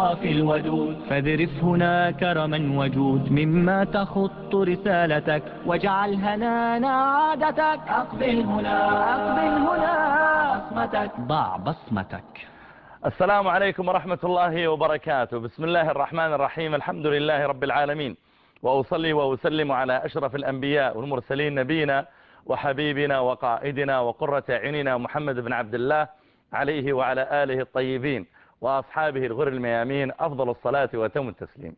في الودود. فاذرف هنا كرما وجود مما تخط رسالتك. واجعل هنانا عادتك أقبل هنا أقبل هنا بصمتك ضع بصمتك. السلام عليكم ورحمة الله وبركاته. بسم الله الرحمن الرحيم. الحمد لله رب العالمين. وأصلي وأسلم على أشرف الأنبياء والمرسلين نبينا وحبيبنا وقائدنا وقرة عيننا محمد بن عبد الله عليه وعلى آله الطيبين. وأصحابه الغر الميامين أفضل الصلاة وتم التسليم.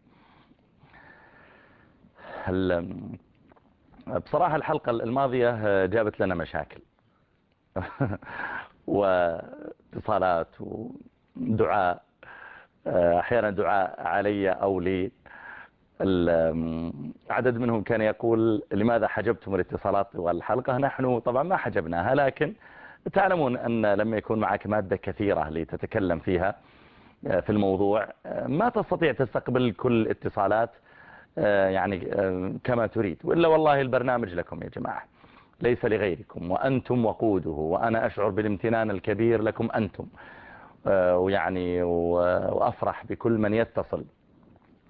بصراحة الحلقة الماضية جابت لنا مشاكل. واتصالات ودعاء. أحيانا دعاء علي أو لي. عدد منهم كان يقول لماذا حجبتم الاتصالات والحلقة؟ نحن طبعا ما حجبناها لكن تعلمون أن لما يكون معك مادة كثيرة لتتكلم فيها. في الموضوع. ما تستطيع تستقبل كل اتصالات يعني كما تريد. وإلا والله البرنامج لكم يا جماعة. ليس لغيركم وأنتم وقوده وأنا أشعر بالامتنان الكبير لكم أنتم. ويعني وأفرح بكل من يتصل.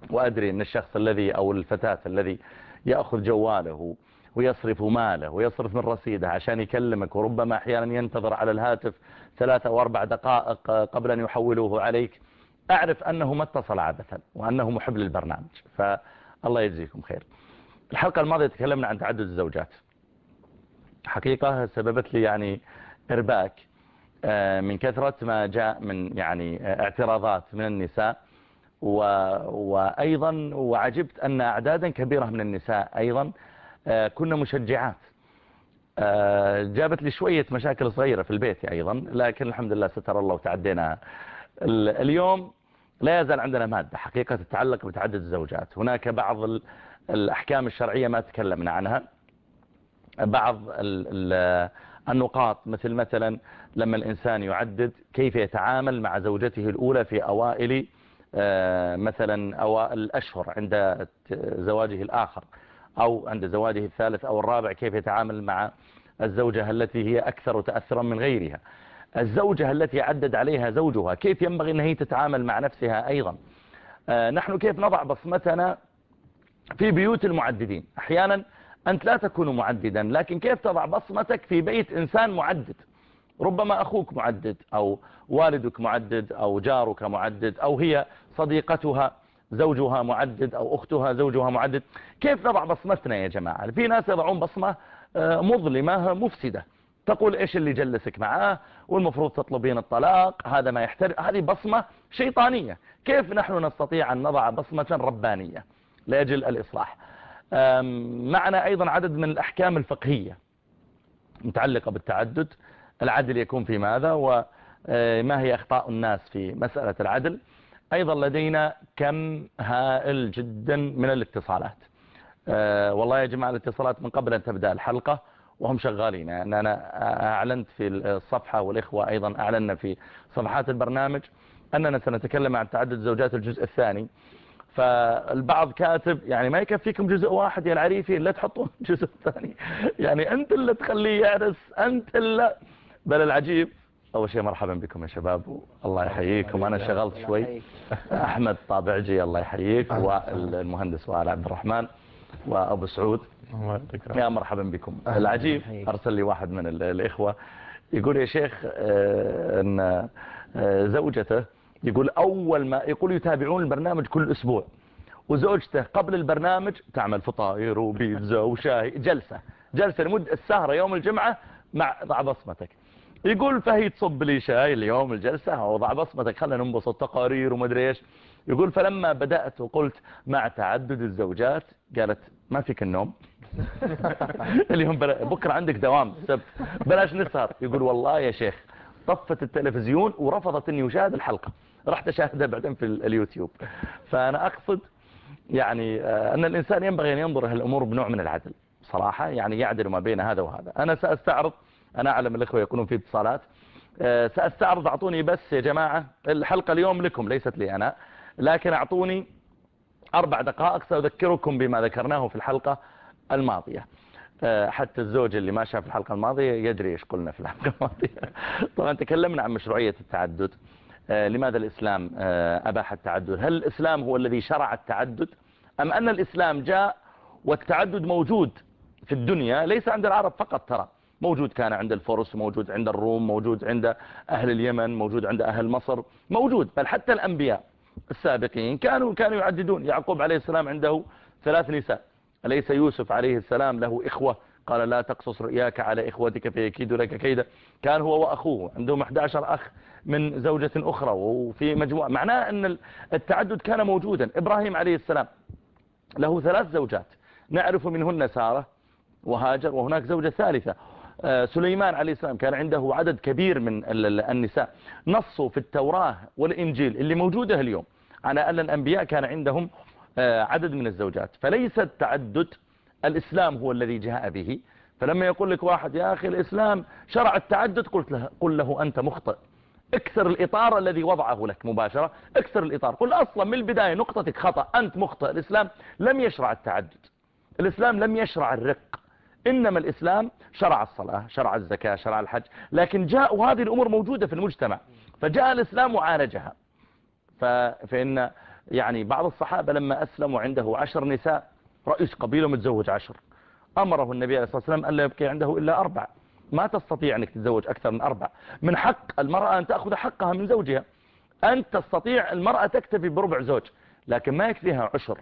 وأدري أن الشخص الذي أو الفتاة الذي يأخذ جواله ويصرف ماله ويصرف من رصيده عشان يكلمك وربما أحيانا ينتظر على الهاتف ثلاثة أو أربع دقائق قبل أن يحولوه عليك. أعرف أنه ما اتصل عادة وأنه محب للبرنامج فالله يجزيكم خير. الحلقة الماضية تكلمنا عن تعدد الزوجات. حقيقة سببت لي يعني إرباك من كثرة ما جاء من يعني اعتراضات من النساء و... وأيضا وعجبت أن أعدادا كبيرة من النساء أيضا كنا مشجعات. جابت لي شوية مشاكل صغيرة في البيت أيضا لكن الحمد لله ستر الله وتعدينا. اليوم لا يزال عندنا مادة حقيقة تتعلق بتعدد الزوجات. هناك بعض الأحكام الشرعية ما تكلمنا عنها. بعض النقاط مثل مثلا لما الإنسان يعدد كيف يتعامل مع زوجته الأولى في أوائل مثلا أوائل الأشهر عند زواجه الآخر أو عند زواجه الثالث أو الرابع كيف يتعامل مع الزوجة التي هي أكثر تأثرا من غيرها. الزوجة التي عدد عليها زوجها كيف ينبغي أن هي تتعامل مع نفسها أيضا؟ نحن كيف نضع بصمتنا في بيوت المعددين؟ أحيانا أنت لا تكون معددا لكن كيف تضع بصمتك في بيت إنسان معدد؟ ربما أخوك معدد أو والدك معدد أو جارك معدد أو هي صديقتها زوجها معدد أو أختها زوجها معدد. كيف نضع بصمتنا يا جماعة؟ في ناس يضعون بصمة مظلمة مفسدة. تقول إيش اللي جلسك معاه؟ والمفروض تطلبين الطلاق هذا ما يحترم هذه بصمة شيطانية. كيف نحن نستطيع أن نضع بصمة ربانية لأجل الإصلاح؟ معنا أيضا عدد من الأحكام الفقهية متعلقة بالتعدد. العدل يكون في ماذا؟ وما هي أخطاء الناس في مسألة العدل؟ أيضا لدينا كم هائل جدا من الاتصالات. والله يا جماعة الاتصالات من قبل أن تبدأ الحلقة وهم شغالين. يعني أنا أعلنت في الصفحة والإخوة أيضا أعلنا في صفحات البرنامج أننا سنتكلم عن تعدد زوجات الجزء الثاني. فالبعض كاتب يعني ما يكفيكم جزء واحد يا العريفي لا تحطون جزء ثاني. يعني أنت اللي تخليه يعرس أنت اللي. بل العجيب أول شيء مرحبا بكم يا شباب الله يحييكم أنا شغلت شوي. أحمد طابعجي الله يحييك. والمهندس وائل عبد الرحمن. وأبو سعود. يا مرحبا بكم. العجيب أرسل لي واحد من الإخوة يقول يا شيخ أن زوجته يقول أول ما يقول يتابعون البرنامج كل أسبوع وزوجته قبل البرنامج تعمل فطاير وبيتزا وشاي جلسة جلسة لمدة السهرة يوم الجمعة مع ضع بصمتك. يقول فهي تصب لي شاي اليوم الجلسة وضع بصمتك خلنا ننبسط تقارير ومدري إيش. يقول فلما بدأت وقلت مع تعدد الزوجات قالت ما فيك النوم؟ اليوم بكرة عندك دوام سبت بلاش نسهر. يقول والله يا شيخ طفت التلفزيون ورفضت إني أشاهد الحلقة. رحت أشاهدها بعدين في اليوتيوب. فأنا أقصد يعني أن الإنسان ينبغي أن ينظر الأمور بنوع من العدل. صراحة يعني يعدل ما بين هذا وهذا. أنا سأستعرض أنا أعلم الإخوة يكونون في اتصالات سأستعرض أعطوني بس يا جماعة الحلقة اليوم لكم ليست لي أنا. لكن أعطوني أربع دقائق سأذكركم بما ذكرناه في الحلقة الماضية. حتى الزوج اللي ما شاف الحلقة الماضية يدري إيش قلنا في الحلقة الماضية. طبعا تكلمنا عن مشروعية التعدد. آه، لماذا الإسلام آه، أباح التعدد؟ هل الإسلام هو الذي شرع التعدد؟ أم أن الإسلام جاء والتعدد موجود في الدنيا ليس عند العرب فقط ترى. موجود كان عند الفرس موجود عند الروم موجود عند أهل اليمن موجود عند أهل مصر موجود بل حتى الأنبياء. السابقين كانوا كانوا يعددون. يعقوب عليه السلام عنده ثلاث نساء أليس يوسف عليه السلام له إخوة؟ قال لا تقصص رؤياك على إخوتك فيكيدوا لك كيدا. كان هو وأخوه. عندهم 11 أخ من زوجة أخرى وفي مجموعة. معناه أن التعدد كان موجودا. إبراهيم عليه السلام له ثلاث زوجات. نعرف منهن سارة وهاجر وهناك زوجة ثالثة. سليمان عليه السلام كان عنده عدد كبير من النساء. نصوا في التوراة والإنجيل اللي موجودة اليوم على أن الأنبياء كان عندهم آه، عدد من الزوجات. فليس التعدد الإسلام هو الذي جاء به. فلما يقول لك واحد يا أخي الإسلام شرع التعدد؟ قلت له قل له أنت مخطئ. اكسر الإطار الذي وضعه لك مباشرة. اكسر الإطار. قل أصلا من البداية نقطتك خطأ أنت مخطئ. الإسلام لم يشرع التعدد. الإسلام لم يشرع الرق. إنما الإسلام شرع الصلاة شرع الزكاة شرع الحج لكن جاء وهذه الأمور موجودة في المجتمع فجاء الإسلام وعالجها. فإن يعني بعض الصحابة لما أسلموا عنده عشر نساء رئيس قبيلة متزوج عشر. أمره النبي عليه الصلاة والسلام أن لا يبقي عنده إلا أربع. ما تستطيع أنك تتزوج أكثر من أربع. من حق المرأة أن تأخذ حقها من زوجها. أنت تستطيع المرأة تكتفي بربع زوج لكن ما يكفيها عشر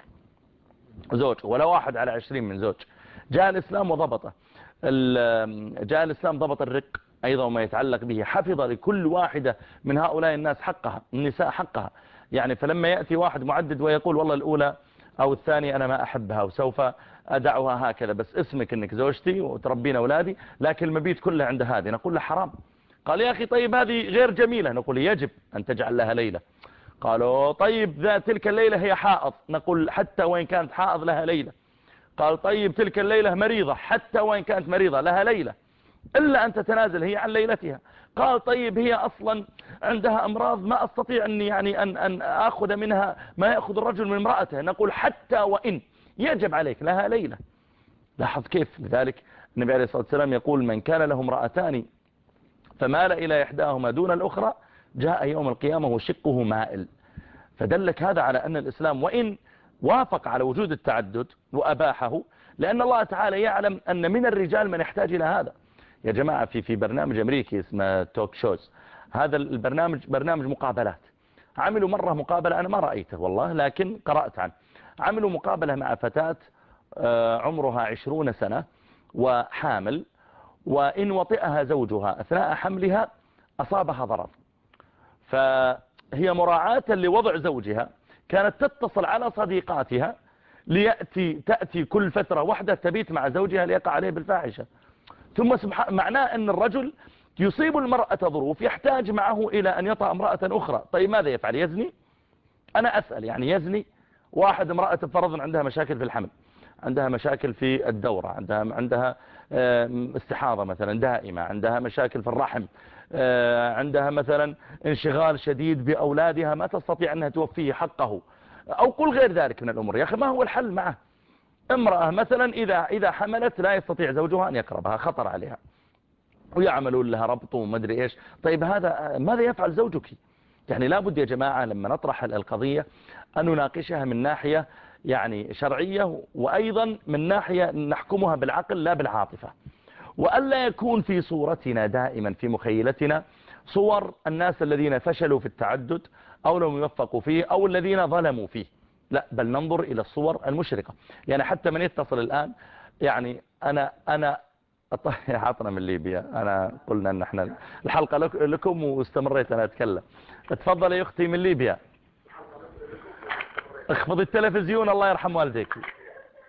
زوج ولا واحد على عشرين من زوج. جاء الإسلام وضبطه. جاء الإسلام ضبط الرق أيضا وما يتعلق به حفظ لكل واحدة من هؤلاء الناس حقها النساء حقها. يعني فلما يأتي واحد معدد ويقول والله الأولى أو الثانية أنا ما أحبها وسوف أدعوها هكذا بس اسمك أنك زوجتي وتربين أولادي لكن المبيت كله عند هذه. نقول له حرام. قال يا أخي طيب هذه غير جميلة. نقول يجب أن تجعل لها ليلة. قالوا طيب ذا تلك الليلة هي حائض. نقول حتى وإن كانت حائض لها ليلة. قال طيب تلك الليلة مريضة حتى وإن كانت مريضة لها ليلة إلا أن تتنازل هي عن ليلتها. قال طيب هي أصلا عندها أمراض ما أستطيع أن, يعني أن, أن أخذ منها ما يأخذ الرجل من امرأته. نقول حتى وإن يجب عليك لها ليلة. لاحظ كيف؟ لذلك النبي عليه الصلاة والسلام يقول من كان له امرأتان فمال إلى إحداهما دون الأخرى جاء يوم القيامة وشقه مائل. فدلك هذا على أن الإسلام وإن وافق على وجود التعدد وأباحه لأن الله تعالى يعلم أن من الرجال من يحتاج إلى هذا. يا جماعة في في برنامج أمريكي اسمه توك شوز هذا البرنامج برنامج مقابلات. عملوا مرة مقابلة أنا ما رأيته والله لكن قرأت عنه. عملوا مقابلة مع فتاة آه، عمرها عشرون سنة وحامل وإن وطئها زوجها أثناء حملها أصابها ضرر. فهي مراعاة لوضع زوجها. كانت تتصل على صديقاتها ليأتي تأتي كل فترة واحدة تبيت مع زوجها ليقع عليه بالفاحشة. ثم سبحان معناه أن الرجل يصيب المرأة ظروف يحتاج معه إلى أن يطأ امرأة أخرى. طيب ماذا يفعل؟ يزني؟ أنا أسأل يعني يزني؟ واحد امرأة فرض عندها مشاكل في الحمل عندها مشاكل في الدورة عندها عندها استحاضة مثلا دائمة عندها مشاكل في الرحم آه، عندها مثلا انشغال شديد بأولادها ما تستطيع أنها توفيه حقه. أو قل غير ذلك من الأمور. يا أخي ما هو الحل معه؟ امرأة مثلا إذا, إذا حملت لا يستطيع زوجها أن يقربها خطر عليها. ويعملون لها ربط ومدري إيش. طيب هذا ماذا يفعل زوجك؟ يعني لابد يا جماعة لما نطرح القضية أن نناقشها من ناحية يعني شرعية وأيضا من ناحية نحكمها بالعقل لا بالعاطفة. وألا يكون في صورتنا دائما في مخيلتنا صور الناس الذين فشلوا في التعدد أو لم يوفقوا فيه أو الذين ظلموا فيه. لا بل ننظر إلى الصور المشرقة. يعني حتى من يتصل الآن يعني أنا أنا عطنا من ليبيا. أنا قلنا أن إحنا الحلقة لكم واستمريت أنا أتكلم. تفضل يا أختي من ليبيا. اخفض التلفزيون الله يرحم والديك.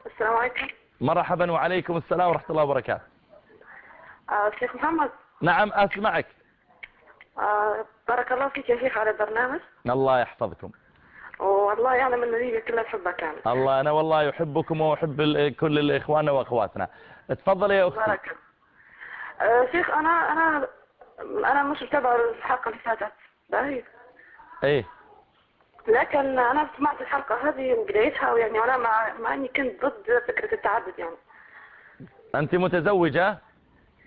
السلام عليكم. مرحبا وعليكم السلام ورحمة الله وبركاته. شيخ محمد. نعم أسمعك. آه بارك الله فيك يا شيخ على البرنامج. الله يحفظكم. والله يعلم أن ليبيا كلها تحبك يعني. الله أنا والله يحبكم وأحب كل الإخوان وأخواتنا. تفضل يا أختي. بارك. آه شيخ أنا أنا أنا مش متابع الحلقة اللي فاتت. باهي إيه. لكن أنا سمعت الحلقة هذه من بدايتها ويعني أنا مع, مع أني كنت ضد فكرة التعدد يعني. أنت متزوجة؟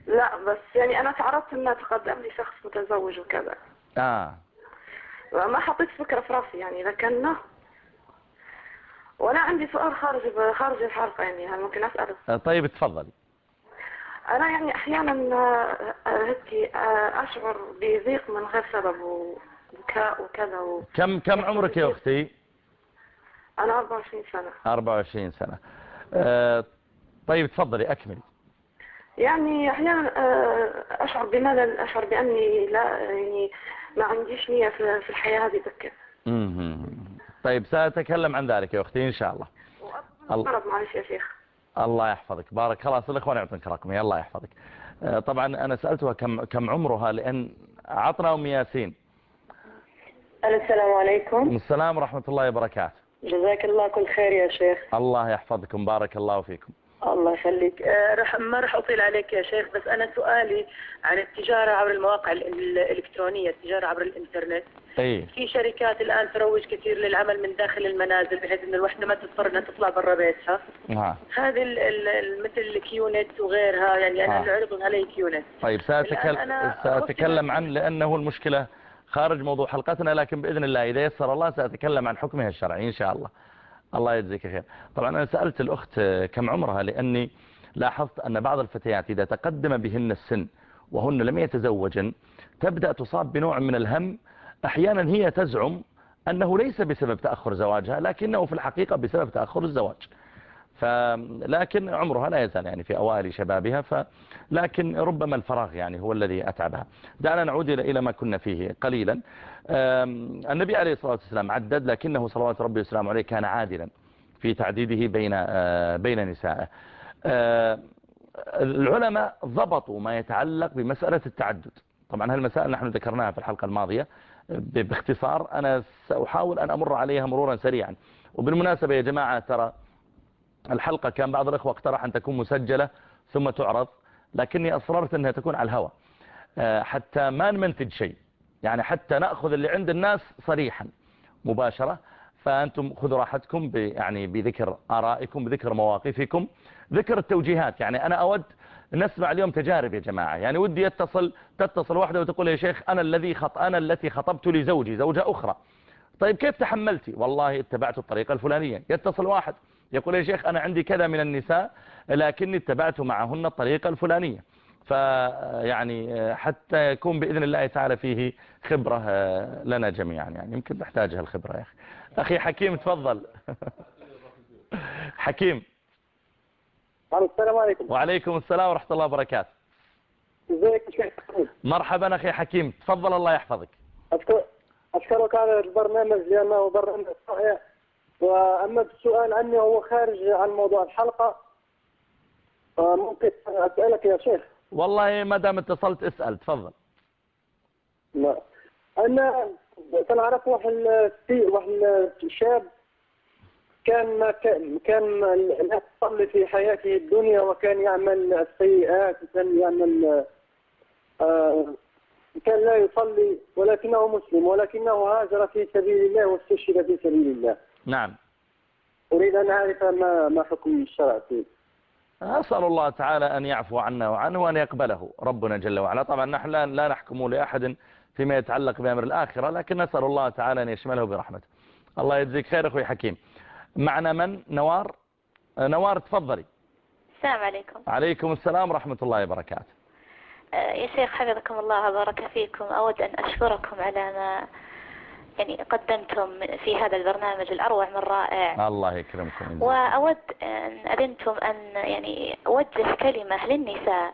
لا بس يعني أنا تعرضت أن تقدم لي شخص متزوج وكذا. آه. ما حطيت فكرة في راسي يعني لكن وأنا عندي سؤال خارج خارج الحلقة يعني هل ممكن أسأله؟ آه، طيب تفضلي أنا يعني أحيانا آه، هيك آه، أشعر بضيق من غير سبب وبكاء وكذا و... كم كم عمرك يا أختي؟ أنا 24 سنة. 24 سنة. آه، طيب تفضلي أكملي. يعني أحيانا آه، أشعر بملل أشعر بأني لا يعني ما عنديش نية في في الحياة هذه بكر. طيب سأتكلم عن ذلك يا أختي إن شاء الله. الله. مرض معلش يا شيخ. الله يحفظك. بارك خلاص الإخوان يعطونك رقمي. الله يحفظك. آه، طبعا أنا سألتها كم كم عمرها لأن عطنا أم ياسين. السلام عليكم. السلام ورحمة الله وبركاته. جزاك الله كل خير يا شيخ. الله يحفظكم. بارك الله فيكم. الله يخليك. آه، رح ما راح أطيل عليك يا شيخ بس أنا سؤالي عن التجارة عبر المواقع ال- الإلكترونية التجارة عبر الإنترنت. إي. في شركات الآن تروج كثير للعمل من داخل المنازل بحيث أن الوحدة ما تضطر أنها تطلع برا بيتها. ها هذه مثل ال QNET وغيرها يعني أنا آه. اللي عرضوا علي QNET. طيب سأتكلم, سأتكلم عن لأنه المشكلة خارج موضوع حلقتنا لكن بإذن الله إذا يسر الله سأتكلم عن حكمها الشرعي إن شاء الله. الله يجزيك خير طبعا أنا سألت الأخت كم عمرها لأني لاحظت أن بعض الفتيات إذا تقدم بهن السن وهن لم يتزوجن تبدأ تصاب بنوع من الهم. أحيانا هي تزعم أنه ليس بسبب تأخر زواجها لكنه في الحقيقة بسبب تأخر الزواج. فلكن عمرها لا يزال يعني في أوائل شبابها ف لكن ربما الفراغ يعني هو الذي أتعبها. دعنا نعود إلى ما كنا فيه قليلا. النبي عليه الصلاة والسلام عدد لكنه صلوات ربي وسلامه عليه كان عادلا في تعديده بين آه، بين نسائه. آه، العلماء ضبطوا ما يتعلق بمسألة التعدد. طبعا هالمسائل نحن ذكرناها في الحلقة الماضية. باختصار أنا سأحاول أن أمر عليها مرورا سريعا. وبالمناسبة يا جماعة ترى الحلقة كان بعض الأخوة اقترح أن تكون مسجلة ثم تعرض. لكني أصررت أنها تكون على الهواء. آه، حتى ما نمنتج شيء. يعني حتى نأخذ اللي عند الناس صريحا مباشرة. فأنتم خذوا راحتكم يعني بذكر آرائكم بذكر مواقفكم ذكر التوجيهات. يعني أنا أود نسمع اليوم تجارب يا جماعة. يعني ودي يتصل تتصل واحدة وتقول يا شيخ أنا الذي خط أنا التي خطبت لزوجي زوجة أخرى. طيب كيف تحملتي؟ والله اتبعت الطريقة الفلانية. يتصل واحد يقول يا شيخ أنا عندي كذا من النساء لكني اتبعت معهن الطريقة الفلانية. فيعني حتى يكون بإذن الله تعالى فيه خبرة لنا جميعا. يعني يمكن نحتاجها الخبرة يا أخي. أخي حكيم تفضل. حكيم. السلام عليكم. وعليكم السلام ورحمة الله وبركاته. إزيك يا شيخ؟ مرحبا أخي حكيم. تفضل الله يحفظك. أشكر أشكرك على البرنامج لأنه برنامج صحيح. وأما السؤال عني هو خارج عن موضوع الحلقة فممكن أسألك يا شيخ. والله ما دام اتصلت اسأل تفضل. لا أنا كنعرف واحد واحد الشاب كان ما كان كان لا يصلي في حياته الدنيا وكان يعمل السيئات وكان يعمل آه كان لا يصلي ولكنه مسلم ولكنه هاجر في سبيل الله واستشهد في سبيل الله. نعم. أريد أن أعرف ما ما حكم الشرع فيه. أسأل الله تعالى أن يعفو عنا وعنه وأن يقبله ربنا جل وعلا. طبعا نحن لا لا نحكم لأحد فيما يتعلق بأمر الآخرة لكن نسأل الله تعالى أن يشمله برحمته. الله يجزيك خير أخوي حكيم. معنا من؟ نوار؟ نوار تفضلي. السلام عليكم. عليكم السلام ورحمة الله وبركاته. آه، يا شيخ حفظكم الله وبارك فيكم. أود أن أشكركم على ما يعني قدمتم في هذا البرنامج الأروع من رائع. الله يكرمكم. وأود أن أذنتم أن يعني أوجه كلمة للنساء.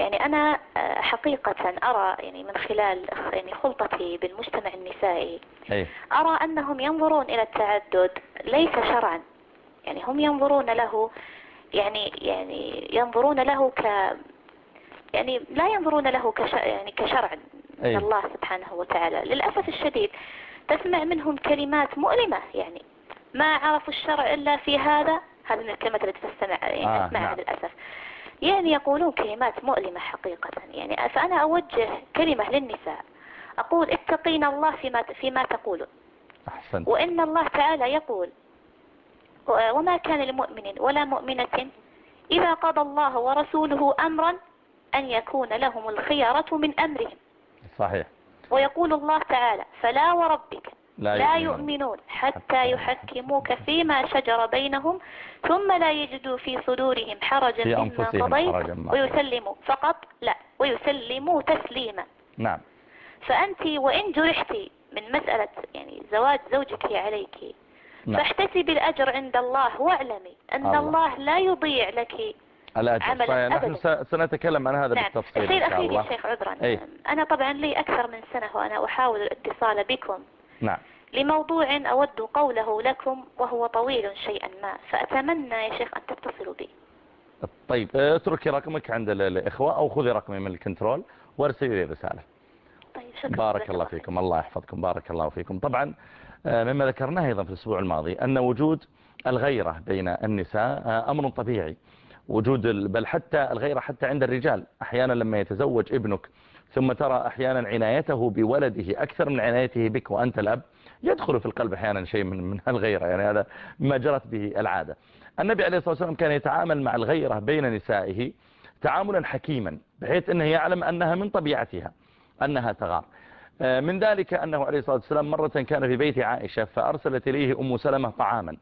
يعني أنا آه، حقيقة أرى يعني من خلال يعني خلطتي بالمجتمع النسائي أي أرى أنهم ينظرون إلى التعدد ليس شرعا. يعني هم ينظرون له يعني يعني ينظرون له ك يعني لا ينظرون له كش يعني كشرع من أي. الله سبحانه وتعالى. للأسف الشديد تسمع منهم كلمات مؤلمة يعني ما عرفوا الشرع إلا في هذا. هذه من الكلمات التي تستمع يعني آه، أسمعها نعم. للأسف يعني يقولون كلمات مؤلمة حقيقة. يعني فأنا أوجه كلمة للنساء. أقول اتقين الله فيما فيما تقولون. أحسن وإن الله تعالى يقول وما كان لمؤمن ولا مؤمنة إذا قضى الله ورسوله أمرا أن يكون لهم الخيرة من أمرهم. صحيح. ويقول الله تعالى فلا وربك لا لا يؤمنون. حتى يحكموك فيما شجر بينهم ثم لا يجدوا في صدورهم حرجا مما قضيت ويسلموا فقط لا ويسلموا تسليما نعم فأنت وإن جرحتي من مسألة يعني زواج زوجك عليك نعم فاحتسبي الأجر عند الله واعلمي أن الله. الله لا يضيع لك عملا صحيح. نحن سنتكلم عن هذا نعم. بالتفصيل إن شاء الله. شيخ عذرا. أي. أنا طبعا لي أكثر من سنة وأنا أحاول الاتصال بكم. نعم. لموضوع أود قوله لكم وهو طويل شيئا ما فأتمنى يا شيخ أن تتصلوا بي. طيب اتركي رقمك عند ال- الإخوة أو خذي رقمي من الكنترول وارسلي لي رسالة. طيب شكرا. بارك الله. فيكم الله يحفظكم بارك الله فيكم. طبعا آه، مما ذكرناه أيضا في الأسبوع الماضي أن وجود الغيرة بين النساء آه، أمر طبيعي. وجود بل حتى الغيرة حتى عند الرجال. أحيانا لما يتزوج ابنك ثم ترى أحيانا عنايته بولده أكثر من عنايته بك وأنت الأب يدخل في القلب أحيانا شيء من من الغيرة يعني هذا ما جرت به العادة. النبي عليه الصلاة والسلام كان يتعامل مع الغيرة بين نسائه تعاملا حكيما بحيث أنه يعلم أنها من طبيعتها أنها تغار. آه، من ذلك أنه عليه الصلاة والسلام مرة كان في بيت عائشة فأرسلت إليه أم سلمة طعاما.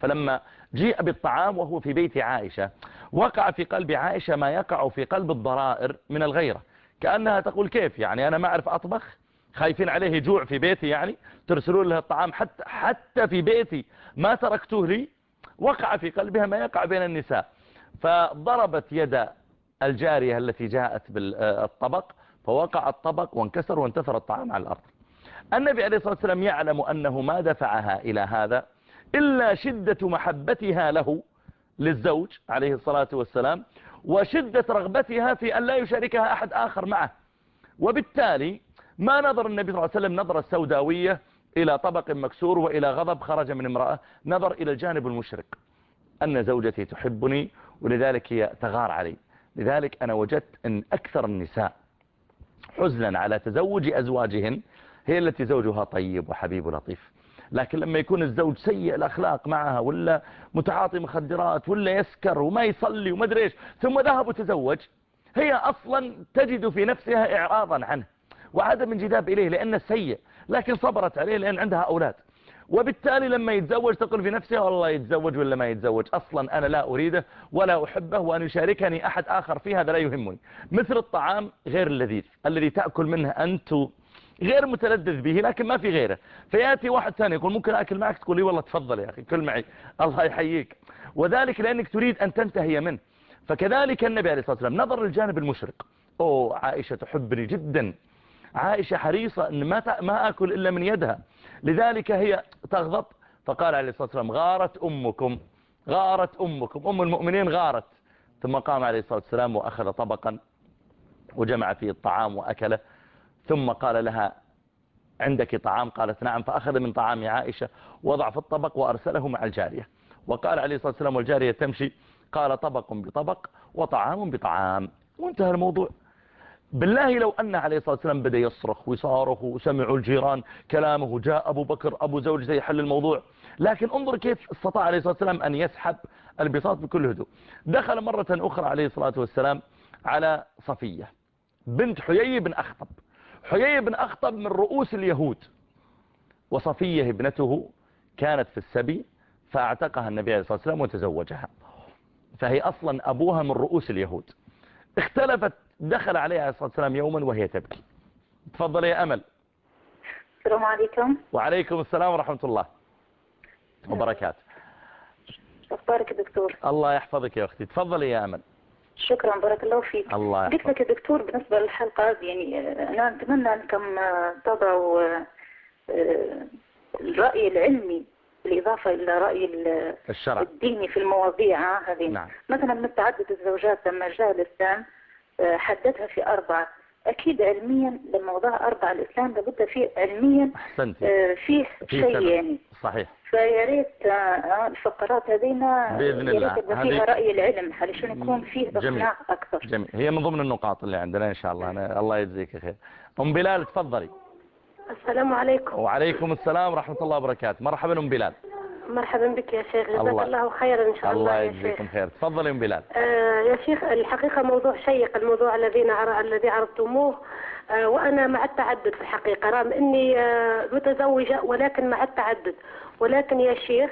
فلما جيء بالطعام وهو في بيت عائشة. وقع في قلب عائشة ما يقع في قلب الضرائر من الغيرة. كأنها تقول كيف يعني؟ أنا ما أعرف أطبخ. خايفين عليه جوع في بيتي يعني. ترسلون له الطعام حتى, حتى في بيتي. ما تركته لي. وقع في قلبها ما يقع بين النساء. فضربت يد الجارية التي جاءت بالطبق. فوقع الطبق وانكسر وانتثر الطعام على الأرض. النبي عليه الصلاة والسلام يعلم أنه ما دفعها إلى هذا. إلا شدة محبتها له للزوج عليه الصلاة والسلام وشدة رغبتها في أن لا يشاركها أحد آخر معه. وبالتالي ما نظر النبي صلى الله عليه وسلم نظرة سوداوية إلى طبق مكسور وإلى غضب خرج من امرأة. نظر إلى الجانب المشرق أن زوجتي تحبني ولذلك هي تغار علي. لذلك أنا وجدت أن أكثر النساء حزنا على تزوج أزواجهن هي التي زوجها طيب وحبيب ولطيف لكن لما يكون الزوج سيء الأخلاق معها ولا متعاطي مخدرات ولا يسكر وما يصلي وما أدري إيش ثم ذهب وتزوج هي أصلا تجد في نفسها إعراضا عنه وعدم انجذاب إليه لأنه سيء لكن صبرت عليه لأن عندها أولاد. وبالتالي لما يتزوج تقول في نفسها والله يتزوج ولا ما يتزوج؟ أصلا أنا لا أريده ولا أحبه وأن يشاركني أحد آخر فيه هذا لا يهمني. مثل الطعام غير اللذيذ الذي تأكل منه أنت غير متلذذ به لكن ما في غيره. فيأتي واحد ثاني يقول ممكن أكل معك؟ تقول لي والله تفضل يا أخي كل معي. الله يحييك. وذلك لأنك تريد أن تنتهي منه. فكذلك النبي عليه الصلاة والسلام نظر للجانب المشرق. أوه عائشة تحبني جدا. عائشة حريصة أن ما ما أكل إلا من يدها. لذلك هي تغضب. فقال عليه الصلاة والسلام غارت أمكم. غارت أمكم. أم المؤمنين غارت. ثم قام عليه الصلاة والسلام وأخذ طبقا وجمع فيه الطعام وأكله. ثم قال لها عندك طعام؟ قالت نعم. فأخذ من طعام عائشة وضع في الطبق وأرسله مع الجارية. وقال عليه الصلاة والسلام والجارية تمشي قال طبق بطبق وطعام بطعام. وانتهى الموضوع. بالله لو أن عليه الصلاة والسلام بدأ يصرخ ويصارخ وسمعوا الجيران كلامه جاء أبو بكر أبو زوجته يحل الموضوع. لكن انظر كيف استطاع عليه الصلاة والسلام أن يسحب البساط بكل هدوء. دخل مرة أخرى عليه الصلاة والسلام على صفية بنت حيي بن أخطب. حيي بن أخطب من رؤوس اليهود. وصفية ابنته كانت في السبي فاعتقها النبي عليه الصلاة والسلام وتزوجها. فهي أصلا أبوها من رؤوس اليهود. اختلفت دخل عليها عليه الصلاة والسلام يوما وهي تبكي. تفضل يا أمل. السلام عليكم. وعليكم السلام ورحمة الله. وبركاته. أخبارك دكتور؟ الله يحفظك يا أختي. تفضلي يا أمل. شكرا بارك الله فيك. الله قلت لك يا دكتور بالنسبة للحلقة هذه يعني آه، أنا أتمنى أنكم آه، تضعوا آه، الرأي العلمي بالإضافة إلى رأي ال- الشرع. الديني في المواضيع هذه. نعم. مثلا من تعدد الزوجات لما جاء الإسلام حددها في أربعة. أكيد علميا لما وضع أربعة الإسلام لابد فيه علميا أحسنتي. آه، فيه في شيء سبب. يعني. صحيح. فيا ريت آه، الفقرات هذينا بإذن الله. يبقى هذه- فيها رأي العلم علشان يكون فيه جميل. إقناع أكثر. جميل. هي من ضمن النقاط اللي عندنا إن شاء الله. أنا الله يجزيك خير أم بلال تفضلي. السلام عليكم. وعليكم السلام ورحمة الله وبركاته. مرحبا أم بلال. مرحبا بك يا شيخ جزاك الله- الله خيرا إن شاء الله, الله يا يجزيكم خير. تفضلي أم بلال. آه يا شيخ الحقيقة موضوع شيق الموضوع الذي الذي عرضتموه. آه، وأنا مع التعدد في الحقيقة رغم أني آه، متزوجة ولكن مع التعدد. ولكن يا شيخ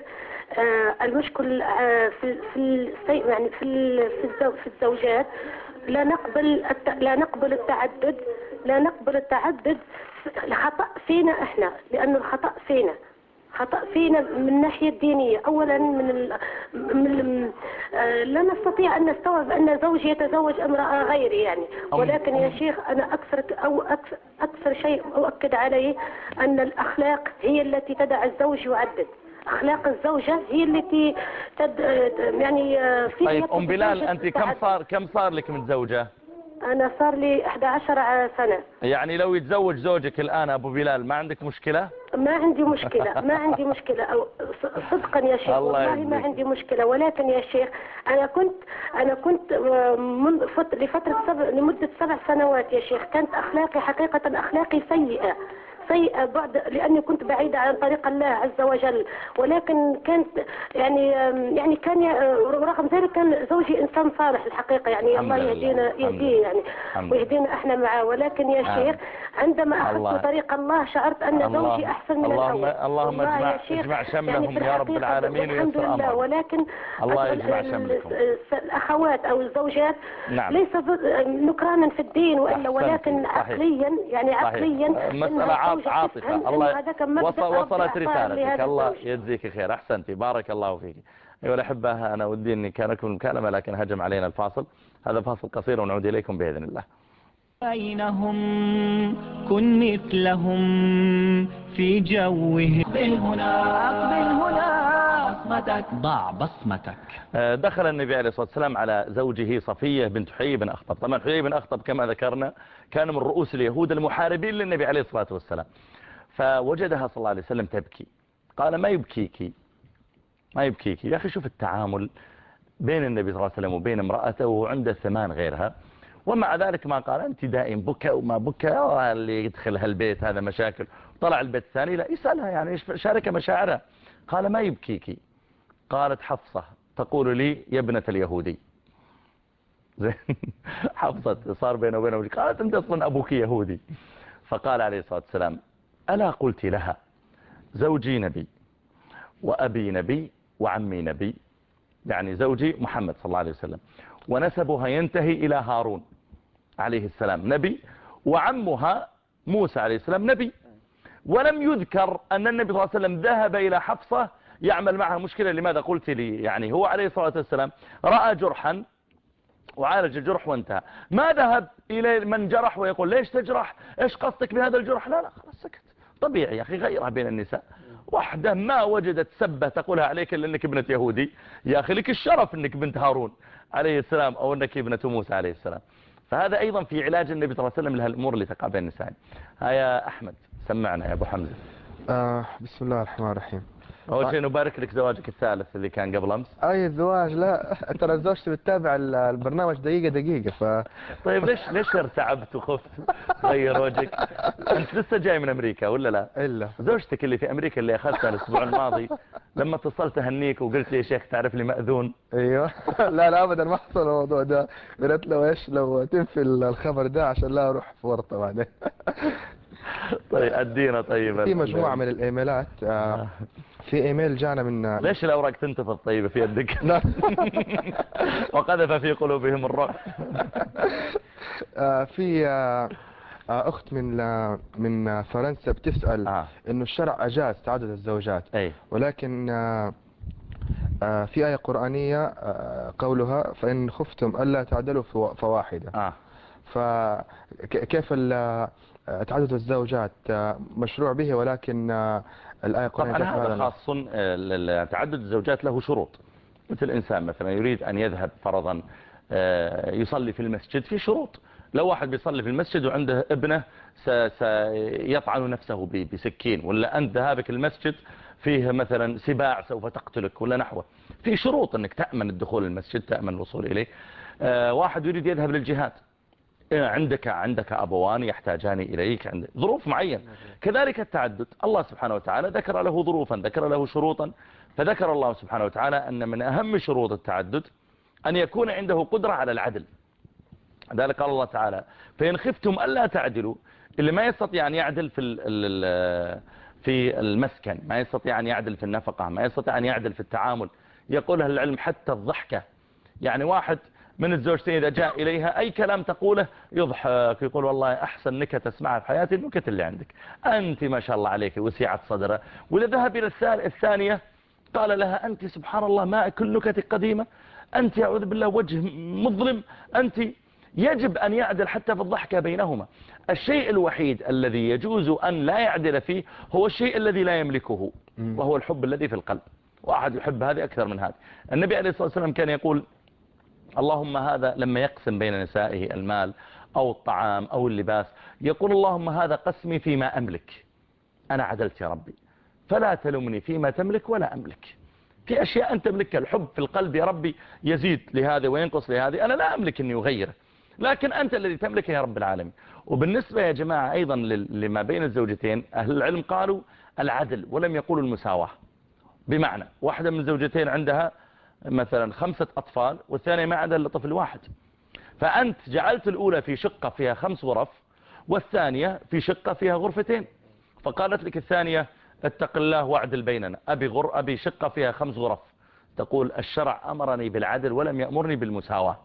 آه، المشكل آه، في في يعني في في الزو- في الزوجات. لا نقبل لا نقبل التعدد لا نقبل التعدد الخطأ فينا إحنا لأن الخطأ فينا. خطأ فينا من الناحية الدينية. أولا من, ال... من ال... آه، لا نستطيع أن نستوعب أن زوجي يتزوج امرأة غيري يعني. ولكن يا شيخ أنا أكثر أو أكثر, أكثر شيء أؤكد عليه أن الأخلاق هي التي تدع الزوج يعدد. أخلاق الزوجة هي التي تد... آه، يعني آه، في طيب أم بلال أنت كم. صار كم صار لك متزوجة؟ أنا صار لي 11 سنة. يعني لو يتزوج زوجك الآن أبو بلال ما عندك مشكلة؟ ما عندي مشكلة ما عندي مشكلة. صدقا يا شيخ الله والله ما. عندي مشكلة. ولكن يا شيخ أنا كنت أنا كنت آه، من فت- لفترة سبع لمدة سبع سنوات يا شيخ كانت أخلاقي حقيقة أخلاقي سيئة. سيئة بعد لأني كنت بعيدة عن طريق الله عز وجل ولكن كانت يعني يعني كان رغم ذلك كان زوجي إنسان صالح الحقيقة يعني الحمد الله لله. يهدينا الحمد يهديه. يعني الحمد. ويهدينا إحنا معاه ولكن يا. شيخ عندما الله. أخذت طريق الله شعرت الله- زوجي أحسن من اللهم- اللهم اجمع- اجمع شملهم يعني يا رب العالمين والحمد ويسر لله. ولكن الله ال- يجمع شملكم. الأخوات أو الزوجات نعم. ليس نكرانا في الدين وإلا ولكن. عقليا يعني. عقليا مسألة عاطفة. الله وصلت رسالتك. الله. يجزيك خير. أحسنتي بارك الله فيك. أيها الأحبة أنا ودي أني كان لكم المكالمة لكن هجم علينا الفاصل. هذا فاصل قصير ونعود إليكم بإذن الله. بينهم كن مثلهم في جوهم. أقبل هنا أقبل هنا. بصمتك. ضع بصمتك. آه، دخل النبي عليه الصلاة والسلام على زوجه صفية بنت حيي بن أخطب. طبعا حيي بن أخطب كما ذكرنا كان من رؤوس اليهود المحاربين للنبي عليه الصلاة والسلام. فوجدها صلى الله عليه وسلم تبكي. قال ما يبكيك؟ ما يبكيك؟ يا أخي شوف التعامل بين النبي صلى الله عليه وسلم وبين امرأته وعنده ثمان غيرها. ومع ذلك ما قال أنت دائم بكى وما بكى اللي يدخل هالبيت هذا مشاكل. طلع البيت الثاني لا يسألها يعني شارك مشاعرها؟ قال ما يبكيك. قالت حفصة تقول لي يا ابنة اليهودي. حفصة صار بينه وبينه قالت أنت أصلا أبوك يهودي. فقال عليه الصلاة والسلام ألا قلت لها زوجي نبي وأبي نبي وعمي نبي يعني زوجي محمد صلى الله عليه وسلم. ونسبها ينتهي إلى هارون عليه السلام نبي وعمها موسى عليه السلام نبي. ولم يذكر أن النبي صلى الله عليه وسلم ذهب إلى حفصة يعمل معها مشكلة لماذا قلت لي؟ يعني هو عليه الصلاة والسلام رأى جرحا وعالج الجرح وانتهى. ما ذهب إلى من جرح ويقول ليش تجرح؟ إيش قصدك بهذا الجرح؟ لا لا خلاص سكت. طبيعي يا أخي غيرها بين النساء. واحدة ما وجدت سبة تقولها عليك إلا أنك ابنة يهودي. يا أخي لك الشرف أنك بنت هارون عليه السلام أو أنك ابنة موسى عليه السلام. فهذا أيضا في علاج النبي صلى الله عليه وسلم لهالأمور اللي تقع بين النساء. ها يا أحمد سمعنا يا أبو حمزة. آه بسم الله الرحمن الرحيم. أول شيء نبارك لك زواجك الثالث اللي كان قبل أمس. أي الزواج؟ لا ترى زوجتي بتتابع ال- البرنامج دقيقة دقيقة ف طيب ليش ليش ارتعبت وخفت؟ غير وجهك. أنت لسه جاي من أمريكا ولا لا؟ إلا. زوجتك اللي في أمريكا اللي أخذتها الأسبوع الماضي لما اتصلت أهنيك وقلت لي يا شيخ تعرف لي مأذون؟ أيوه. لا لا ابدا ما حصل الموضوع ده. قلت له إيش لو تنفي الخبر ده عشان لا أروح في ورطة بعدين؟ طيب أدينا طيب في مجموعة من الإيميلات آه. في إيميل جانا من ليش الأوراق تنتفض طيبة في يدك؟ لا. وقذف في قلوبهم الرعب. آه في آه آه أخت من من فرنسا بتسأل آه. إنه الشرع أجاز تعدد الزوجات. أي. ولكن في آية قرآنية قولها فإن خفتم ألا تعدلوا فوا- فواحدة. آه. فكيف تعدد الزوجات مشروع به ولكن الآية طبعا هذا. خاص تعدد الزوجات له شروط. مثل الإنسان مثلا يريد أن يذهب فرضا آه، يصلي في المسجد في شروط. لو واحد بيصلي في المسجد وعنده ابنه سيطعن نفسه بسكين ولا أنت ذهابك المسجد فيه مثلا سباع سوف تقتلك ولا نحوه. في شروط أنك تأمن الدخول المسجد تأمن الوصول إليه. آه، واحد يريد يذهب للجهاد. عندك عندك أبوان يحتاجان إليك عند ظروف معينة كذلك التعدد. الله سبحانه وتعالى ذكر له ظروفا ذكر له شروطا. فذكر الله سبحانه وتعالى أن من أهم شروط التعدد أن يكون عنده قدرة على العدل. ذلك قال الله تعالى فإن خفتم ألا تعدلوا. اللي ما يستطيع أن يعدل في في المسكن ما يستطيع أن يعدل في النفقة ما يستطيع أن يعدل في التعامل يقول العلم حتى الضحكة. يعني واحد من الزوجتين إذا جاء إليها أي كلام تقوله يضحك يقول والله أحسن نكتة تسمعها في حياتي النكت اللي عندك. أنت ما شاء الله عليك وسيعة صدرة. وإذا ذهب إلى الثانية قال لها أنت سبحان الله ما كل نكتك قديمة أنت أعوذ بالله وجه مظلم أنت يجب أن يعدل حتى في الضحكة بينهما. الشيء الوحيد الذي يجوز أن لا يعدل فيه هو الشيء الذي لا يملكه وهو الحب الذي في القلب. واحد يحب هذه أكثر من هذه. النبي عليه الصلاة والسلام كان يقول اللهم هذا لما يقسم بين نسائه المال أو الطعام أو اللباس يقول اللهم هذا قسمي فيما أملك. أنا عدلت يا ربي. فلا تلومني فيما تملك ولا أملك. في أشياء أنت تملكها الحب في القلب يا ربي يزيد لهذا وينقص لهذه. أنا لا أملك أني أغيره. لكن أنت الذي تملكه يا رب العالمين. وبالنسبة يا جماعة أيضا لما بين الزوجتين أهل العلم قالوا العدل ولم يقولوا المساواة. بمعنى واحدة من الزوجتين عندها مثلا خمسة أطفال والثانية ما إلا طفل واحد. فأنت جعلت الأولى في شقة فيها خمس غرف والثانية في شقة فيها غرفتين. فقالت لك الثانية اتق الله واعدل بيننا. أبي, غر أبي شقة فيها خمس غرف. تقول الشرع أمرني بالعدل ولم يأمرني بالمساواة.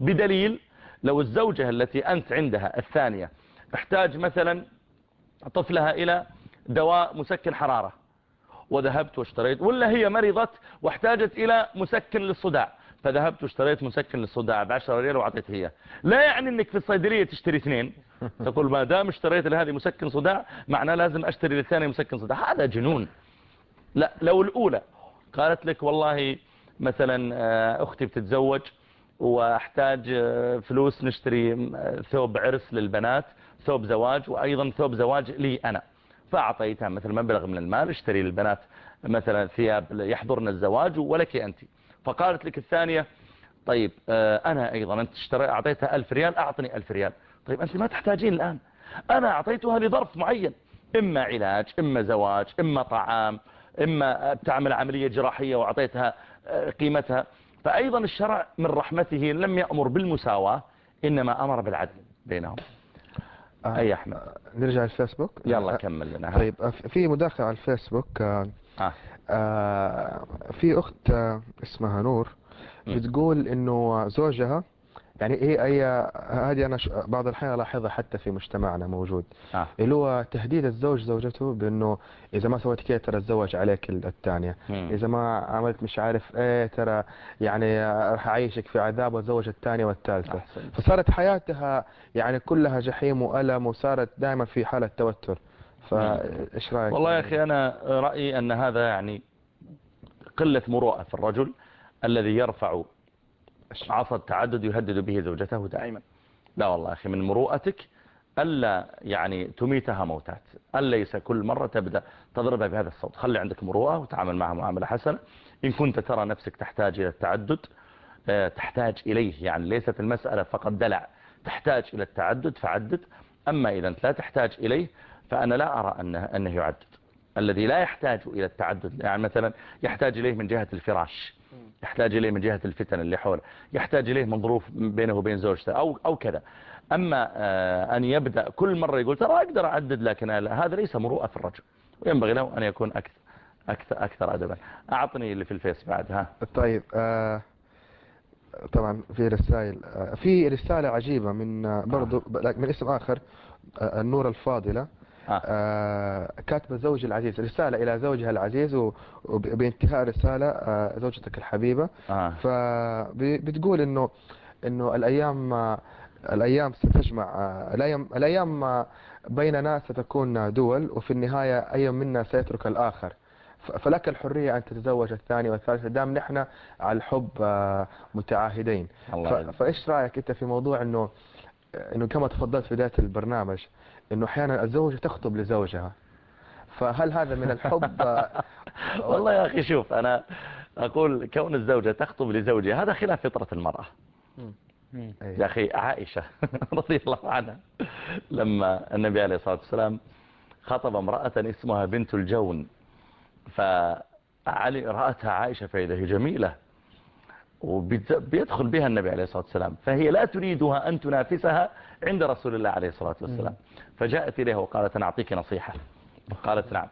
بدليل لو الزوجة التي أنت عندها الثانية احتاج مثلا طفلها إلى دواء مسكن حرارة. وذهبت واشتريت ولا هي مرضت واحتاجت إلى مسكن للصداع. فذهبت واشتريت مسكن للصداع ب 10 ريال وعطيت هي. لا يعني إنك في الصيدلية تشتري اثنين. تقول ما دام اشتريت لهذه مسكن صداع معناه لازم أشتري للثاني مسكن صداع. هذا جنون. لا لو الأولى قالت لك والله مثلا آه، أختي بتتزوج وأحتاج آه، فلوس نشتري آه، ثوب عرس للبنات ثوب زواج وأيضا ثوب زواج لي أنا. فأعطيتها مثل مبلغ من المال اشتري للبنات مثلا ثياب يحضرن الزواج ولك أنت. فقالت لك الثانية طيب آه، أنا أيضا أنت اشتري أعطيتها ألف ريال أعطني ألف ريال. طيب أنت ما تحتاجين الآن. أنا أعطيتها لظرف معين إما علاج إما زواج إما طعام إما تعمل عملية جراحية وأعطيتها قيمتها. فأيضا الشرع من رحمته لم يأمر بالمساواة إنما أمر بالعدل بينهم. آه أي أحمد؟ نرجع الفيسبوك يلا كمل لنا. طيب في مداخلة على الفيسبوك آه آه. آه في أخت آه اسمها نور بتقول إنه زوجها يعني هي أي هذه أنا بعض الأحيان ألاحظها حتى في مجتمعنا موجود. آه. اللي هو تهديد الزوج زوجته بأنه إذا ما سويت كذا ترى اتزوج عليك الثانية. إذا ما عملت مش عارف إيه ترى يعني راح أعيشك في عذاب واتزوج الثانية والثالثة. فصارت حياتها يعني كلها جحيم وألم وصارت دائما في حالة توتر. فإيش رأيك؟ والله يا أخي أنا رأيي أن هذا يعني قلة مروءة في الرجل الذي يرفع عصى التعدد يهدد به زوجته دائما. لا والله أخي من مروءتك ألا يعني تميتها موتات أليس كل مرة تبدأ تضربها بهذا الصوت. خلي عندك مروءة وتعامل معها معاملة حسنة. إن كنت ترى نفسك تحتاج إلى التعدد آه، تحتاج إليه. يعني ليست المسألة فقط دلع تحتاج إلى التعدد فعدد. أما إذا لا تحتاج إليه فأنا لا أرى أنه, أنه يعدد. الذي لا يحتاج إلى التعدد يعني مثلا يحتاج إليه من جهة الفراش. يحتاج إليه من جهة الفتن اللي حوله يحتاج إليه من ظروف بينه وبين زوجته أو, أو كذا. أما آه، أن يبدأ كل مرة يقول ترى أقدر أعدد لكن هذا ليس مروءة في الرجل وينبغي له أن يكون أكثر أكثر, أكثر أدبا. أعطني اللي في الفيس بعد ها. طيب آه طبعا في رسائل آه في رسالة عجيبة من آه برضو من اسم آخر آه النور الفاضلة. آه. آه كاتبة زوجي العزيز رسالة إلى زوجها العزيز وبانتهاء رسالة آه زوجتك الحبيبة آه. فبتقول إنه إنه الأيام الأيام ستجمع الأيام الأيام بيننا ستكون دول وفي النهاية أي منا سيترك الآخر فلك الحرية أن تتزوج الثاني والثالث دام نحن على الحب متعاهدين فإيش رأيك أنت في موضوع إنه إنه كما تفضلت في بداية البرنامج إنه أحيانا الزوجة تخطب لزوجها. فهل هذا من الحب؟ والله يا أخي شوف أنا أقول كون الزوجة تخطب لزوجها هذا خلاف فطرة المرأة. يا أخي عائشة رضي الله عنها لما النبي عليه الصلاة والسلام خطب امرأة اسمها بنت الجون فعلي رأتها عائشة فإذا هي جميلة وبيدخل بها النبي عليه الصلاة والسلام. فهي لا تريدها أن تنافسها عند رسول الله عليه الصلاة والسلام. فجاءت إليه وقالت أنا أعطيك نصيحة. قالت نعم.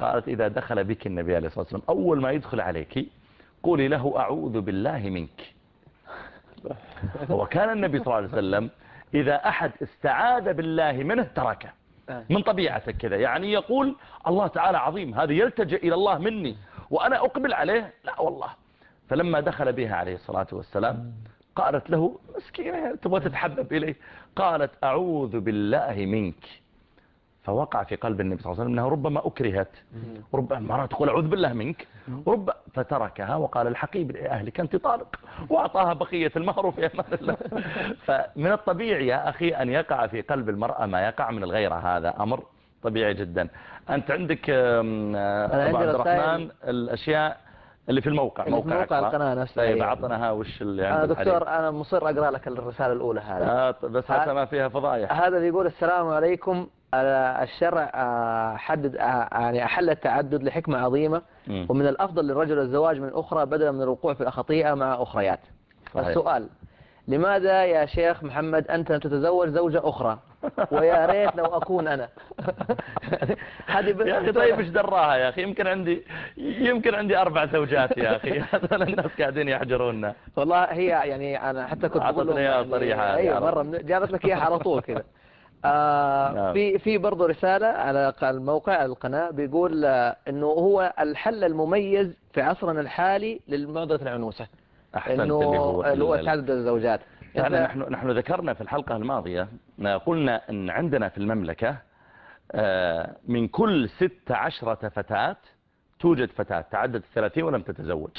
قالت إذا دخل بك النبي عليه الصلاة والسلام أول ما يدخل عليك قولي له أعوذ بالله منك. وكان النبي صلى الله عليه وسلم إذا أحد استعاذ بالله منه تركه. من طبيعته كذا. يعني يقول الله تعالى عظيم هذا يلتجئ إلى الله مني وأنا أقبل عليه. لا والله. فلما دخل بها عليه الصلاة والسلام قالت له مسكينة تبغى تتحبب إليه قالت أعوذ بالله منك. فوقع في قلب النبي صلى الله عليه وسلم أنها ربما أكرهت ربما المرأة تقول أعوذ بالله منك. رب فتركها وقال الحقي بأهلك أنت طالق وأعطاها بقية المهر في أمان الله. فمن الطبيعي يا أخي أن يقع في قلب المرأة ما يقع من الغيرة هذا أمر طبيعي جدا. أنت عندك آه، أبو عندي عبد. الرحمن الأشياء اللي في الموقع اللي في موقع موقع أقرأ. القناة نفسها، طيب أيوة. عطنا وش اللي أنا عندك دكتور أنا مصر أقرأ لك الرسالة الأولى هذا آه بس ها- هذا ما فيها فضايح هذا بيقول السلام عليكم آه، الشرع آه، حدد آه، يعني أحل التعدد لحكمة عظيمة. ومن الأفضل للرجل الزواج من أخرى بدلا من الوقوع في الخطيئة مع أخريات صحيح. السؤال لماذا يا شيخ محمد أنت تتزوج زوجة أخرى؟ ويا ريت لو أكون أنا. يا أخي طيب إيش دراها يا أخي؟ يمكن عندي يمكن عندي أربع زوجات يا أخي. هذول الناس قاعدين يحجروننا والله هي يعني أنا حتى كنت بقول لهم يعني صريحة أيوة. مرة جابت لك إياها على طول كذا. آه نعم. في في برضه رسالة على الموقع القناة بيقول آه إنه هو الحل المميز في عصرنا الحالي للمعضلة العنوسة. أحسنت إنه اللي هو اللي هو تعدد الزوجات. يعني نحن نحن ذكرنا في الحلقة الماضية قلنا أن عندنا في المملكة آه، من كل ست عشرة فتاة توجد فتاة تعدت الثلاثين ولم تتزوج.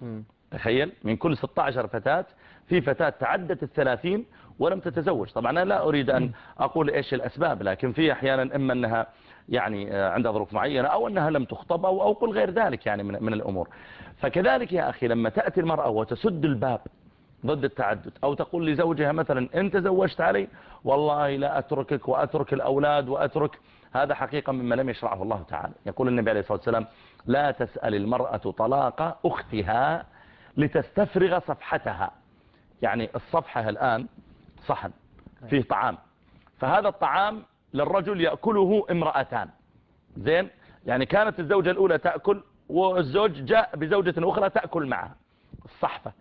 مم. تخيل من كل 16 فتاة في فتاة تعدت الثلاثين ولم تتزوج. طبعا أنا لا أريد أن أقول إيش الأسباب لكن في أحيانا إما أنها يعني آه، عندها ظروف معينة أو أنها لم تخطب أو أو قل غير ذلك يعني من, من الأمور. فكذلك يا أخي لما تأتي المرأة وتسد الباب ضد التعدد أو تقول لزوجها مثلا إن تزوجت علي والله لا أتركك وأترك الأولاد وأترك. هذا حقيقة مما لم يشرعه الله تعالى. يقول النبي عليه الصلاة والسلام لا تسأل المرأة طلاق أختها لتستفرغ صفحتها. يعني الصفحة الآن صحن فيه طعام. فهذا الطعام للرجل يأكله امرأتان. زين؟ يعني كانت الزوجة الأولى تأكل والزوج جاء بزوجة أخرى تأكل معها. الصحفة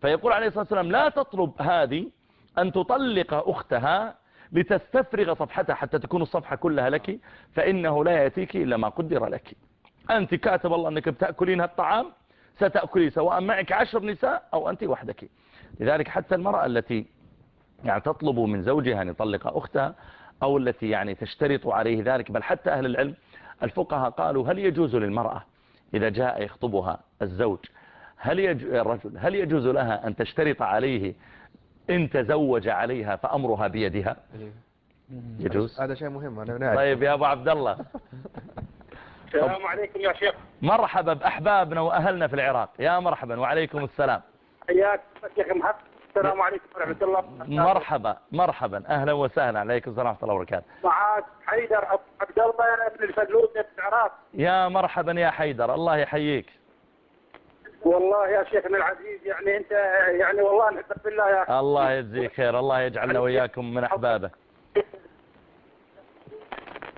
فيقول عليه الصلاة والسلام لا تطلب هذه أن تطلق أختها لتستفرغ صفحتها حتى تكون الصفحة كلها لك فإنه لا يأتيك إلا ما قدر لك. أنت كاتب الله أنك بتأكلين الطعام ستأكلي سواء معك عشر نساء أو أنت وحدك. لذلك حتى المرأة التي يعني تطلب من زوجها أن يطلق أختها أو التي يعني تشترط عليه ذلك بل حتى أهل العلم الفقهاء قالوا هل يجوز للمرأة إذا جاء يخطبها الزوج هل يج... الرجل هل يجوز لها أن تشترط عليه إن تزوج عليها فأمرها بيدها؟ يجوز. هذا شيء مهم أنا نعرف. طيب يا أبو عبد الله. السلام عليكم يا شيخ. مرحبا بأحبابنا وأهلنا في العراق. يا مرحبا وعليكم السلام. حياك شيخ محمد السلام عليكم ورحمة الله وبركاته. مرحبا مرحبا. أهلا وسهلا عليكم السلام ورحمة الله وبركاته. معاك حيدر أبو عبد الله ابن الفلوس في العراق. يا مرحبا يا حيدر الله يحييك. والله يا شيخنا العزيز يعني أنت يعني والله نحبك بالله يا أخي. الله يجزيك خير الله يجعلنا وإياكم من أحبابه.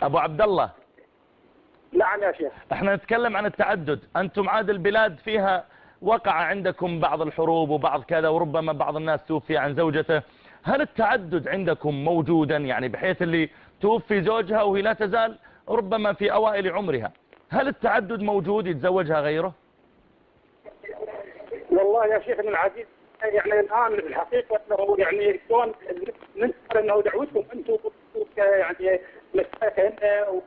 أبو عبد الله. نعم يا شيخ. إحنا نتكلم عن التعدد. أنتم عاد البلاد فيها وقع عندكم بعض الحروب وبعض كذا وربما بعض الناس توفي عن زوجته. هل التعدد عندكم موجودا؟ يعني بحيث اللي توفي زوجها وهي لا تزال ربما في أوائل عمرها. هل التعدد موجود يتزوجها غيره؟ والله يا شيخنا العزيز يعني الآن الحقيقة أنه يعني كون ننتظر أنه دعوتكم أنتم يعني مشايخ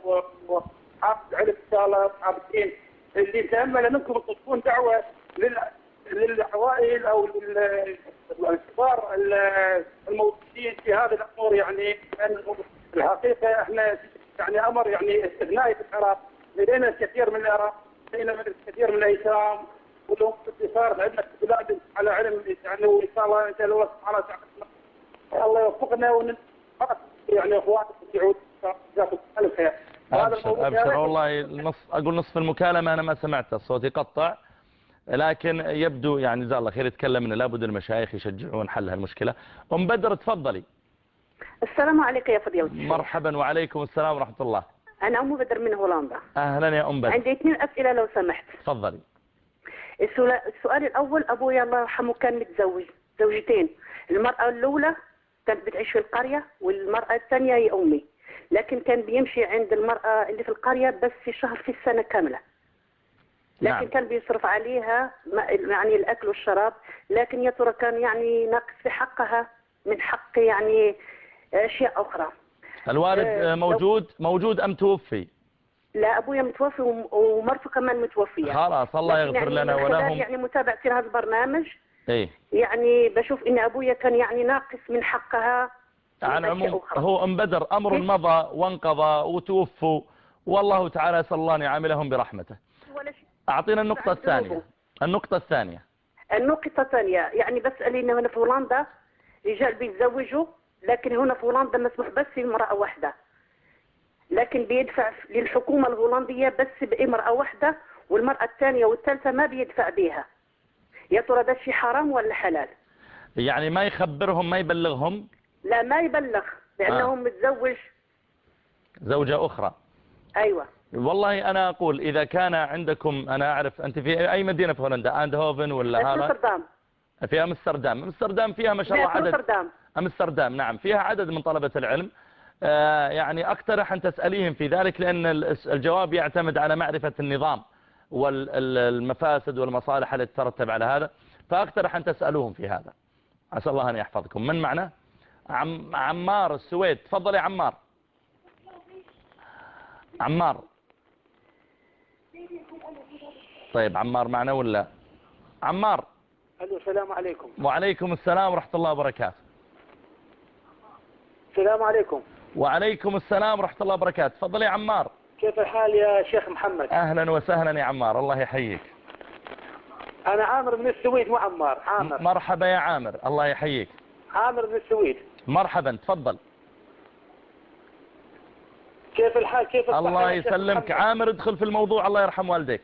وأصحاب العلم إن شاء الله الدين اللي نتأمل منكم تكون دعوة للعوائل أو لل- الكبار ال- الموجودين في هذه الأمور يعني الحقيقة إحنا يعني أمر يعني استثنائي في العراق. لدينا الكثير من العراق لدينا الكثير من الأيتام ولهم صار عندنا في بلاد على علم يعني وان شاء الله نسال الله سبحانه وتعالى الله يوفقنا ون يعني اخواتكم يعود جزاكم الف خير. يا أبشر. ريت- والله النص أقول نصف المكالمة أنا ما سمعت الصوت يقطع لكن يبدو يعني جزاه الله خير يتكلم ان لابد المشايخ يشجعون حل هالمشكلة. أم بدر تفضلي. السلام عليك يا فضيلة الشيخ. مرحبا وعليكم السلام ورحمة الله. أنا أم بدر من هولندا. أهلا يا أم بدر. عندي اثنين أسئلة لو سمحت. تفضلي. السؤال الأول أبويا الله يرحمه كان متزوج. زوجتين. المرأة الأولى كانت بتعيش في القرية والمرأة الثانية هي أمي. لكن كان بيمشي عند المرأة اللي في القرية بس في شهر في السنة كاملة. لكن نعم. كان بيصرف عليها يعني الأكل والشراب لكن يا ترى كان يعني ناقص في حقها من حق يعني أشياء أخرى الوالد آه، موجود موجود أم توفي لا أبويا متوفي وم- ومرته كمان متوفية خلاص الله يغفر يعني لنا ولهم يعني متابعتي لهذا البرنامج إيه يعني بشوف إن ابويا كان يعني ناقص من حقها عن أشياء عموم أخرى. هو ام بدر أمر؟ مضى وانقضى وتوفوا والله تعالى أن يعاملهم برحمته ولا شيء. عن ذنوبه. الثانية. النقطة الثانية. النقطة الثانية يعني بسأل إن هنا في هولندا رجال بيتزوجوا لكن هنا في هولندا مسموح بس في امرأة واحدة. لكن بيدفع للحكومة الهولندية بس بامرأة واحدة والمرأة الثانية والثالثة ما بيدفع بيها. يا ترى ده شيء حرام ولا حلال؟ يعني ما يخبرهم ما يبلغهم؟ لا ما يبلغ لأنه آه. متزوج. زوجة أخرى. أيوة. والله أنا أقول إذا كان عندكم أنا أعرف أنت في أي مدينة في هولندا؟ أندهوفن ولا هذا؟ أمستردام. في أمستردام. أمستردام فيها ما شاء الله عدد أمستردام. أمستردام نعم. فيها عدد من طلبة العلم. آه، يعني أقترح أن تسأليهم في ذلك لأن الجواب يعتمد على معرفة النظام والمفاسد والمصالح التي ترتب على هذا. فأقترح أن تسألوهم في هذا. عسى الله أن يحفظكم. من معنا؟ عم عمار السويد. تفضل يا عمار. عمار. طيب عمار معنا ولا؟ عمار. ألو السلام عليكم. وعليكم السلام ورحمة الله وبركاته. السلام عليكم. وعليكم السلام ورحمة الله وبركاته. تفضل يا عمار. كيف الحال يا شيخ محمد؟ أهلا وسهلا يا عمار. الله يحييك. أنا عامر من السويد مو عمار عامر. مرحبا يا عامر. الله يحييك. عامر من السويد. مرحبا تفضل. كيف الحال؟ كيف الله يسلمك؟ عامر ادخل في الموضوع. الله يرحم والديك.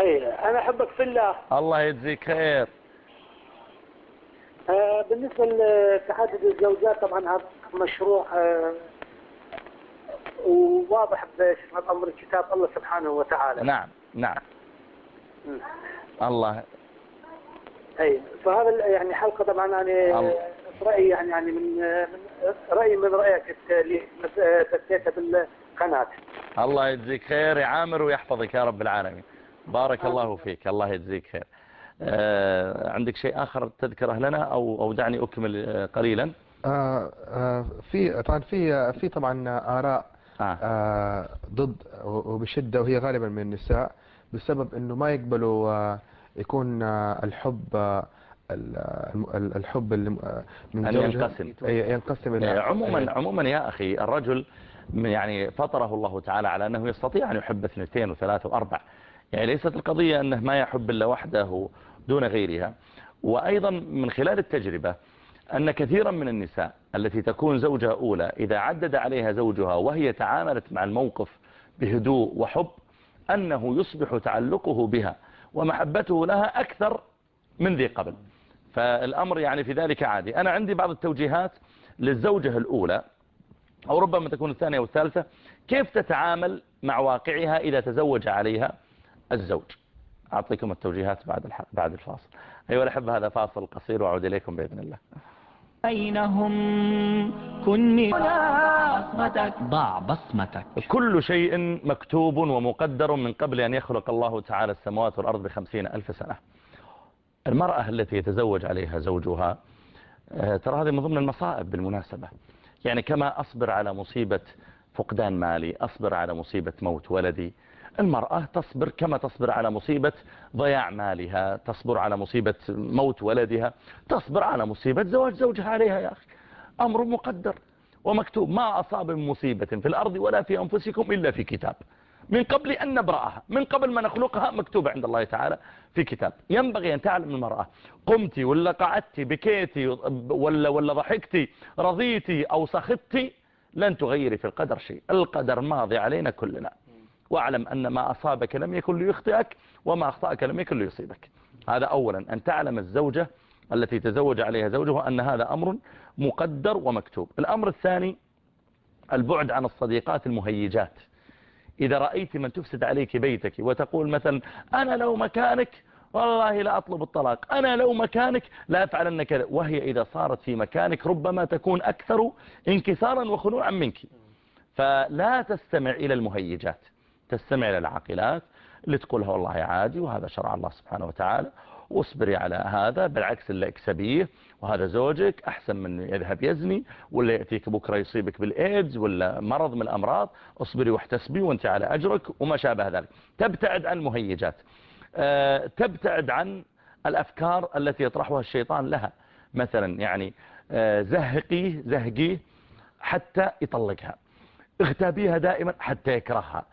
أي أنا أحبك في الله. الله يجزيك خير. آه بالنسبة لتعدد الزوجات طبعا هذا مشروع آه وواضح بامر كتاب الله سبحانه وتعالى. نعم نعم. مم. الله. أي فهذا يعني حلقة طبعا أنا الله. رايي يعني يعني من رايي من رأيك اللي تسيته بالقناة. الله يجزيك خير يا عامر ويحفظك يا رب العالمين. بارك الله فيك. الله يجزيك خير. آه عندك شيء آخر تذكره لنا أو, أو دعني أكمل آه، قليلا؟ آه، في طبعا في في طبعا آراء ضد وبشدة وهي غالبا من النساء بسبب إنه ما يقبلوا يكون الحب الحب من أن زوجها. ينقسم. آه، عموما عموما يا أخي الرجل يعني فطره الله تعالى على أنه يستطيع أن يحب اثنتين وثلاثة وأربع. يعني ليست القضية أنه ما يحب إلا وحده دون غيرها. وأيضا من خلال التجربة أن كثيرا من النساء التي تكون زوجة أولى إذا عدد عليها زوجها وهي تعاملت مع الموقف بهدوء وحب أنه يصبح تعلقه بها ومحبته لها أكثر من ذي قبل. فالأمر يعني في ذلك عادي. أنا عندي بعض التوجيهات للزوجة الأولى أو ربما تكون الثانية والثالثة كيف تتعامل مع واقعها إذا تزوج عليها؟ الزوج. أعطيكم التوجيهات بعد الح... بعد الفاصل. أيها الأحبة هذا فاصل قصير وأعود إليكم بإذن الله. بينهم كن من بصمتك. ضع بصمتك. كل شيء مكتوب ومقدر من قبل أن يخلق الله تعالى السماوات والأرض بخمسين ألف سنة. المرأة التي يتزوج عليها زوجها آه، ترى هذه من ضمن المصائب بالمناسبة. يعني كما أصبر على مصيبة فقدان مالي أصبر على مصيبة موت ولدي المرأة تصبر كما تصبر على مصيبة ضياع مالها تصبر على مصيبة موت ولدها تصبر على مصيبة زواج زوجها عليها يا أخي. أمر مقدر ومكتوب ما أصاب من مصيبة في الأرض ولا في أنفسكم إلا في كتاب. من قبل أن نبرأها من قبل ما نخلقها مكتوبة عند الله تعالى في كتاب. ينبغي أن تعلم المرأة قمتي ولا قعدتي بكيتي ولا, ولا ضحكتي رضيتي أو سخطتي لن تغيري في القدر شيء. القدر ماضي علينا كلنا. واعلم أن ما أصابك لم يكن ليخطئك وما أخطأك لم يكن ليصيبك. هذا أولا. أن تعلم الزوجة التي تزوج عليها زوجها أن هذا أمر مقدر ومكتوب. الأمر الثاني البعد عن الصديقات المهيجات. إذا رأيت من تفسد عليك بيتك وتقول مثلا أنا لو مكانك والله لا أطلب الطلاق. أنا لو مكانك لا أفعلن كذا. وهي إذا صارت في مكانك ربما تكون أكثر انكسارا وخنوعا منك. فلا تستمع إلى المهيجات. تستمع إلى العاقلات اللي تقولها والله عادي وهذا شرع الله سبحانه وتعالى واصبري على هذا بالعكس اللي اكسبيه وهذا زوجك أحسن من يذهب يزني ولا يأتيك بكرة يصيبك بالإيدز ولا مرض من الأمراض اصبري واحتسبي وانت على أجرك وما شابه ذلك. تبتعد عن المهيجات. آه، تبتعد عن الأفكار التي يطرحها الشيطان لها. مثلا يعني آه، زهقيه زهقيه حتى يطلقها. اغتابيها دائما حتى يكرهها.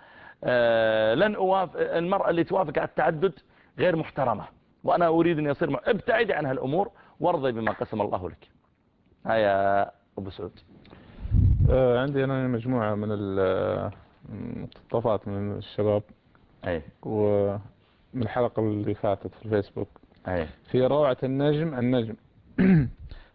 لن أوافق المرأة اللي توافق على التعدد غير محترمة. وأنا أريد أن يصير مع... ابتعدي عن هالأمور وارضي بما قسم الله لك. هيا أبو سعود. آه، عندي أنا مجموعة من المقتطفات من الشباب. أي. ومن الحلقة اللي فاتت في الفيسبوك. أي. في روعة النجم النجم.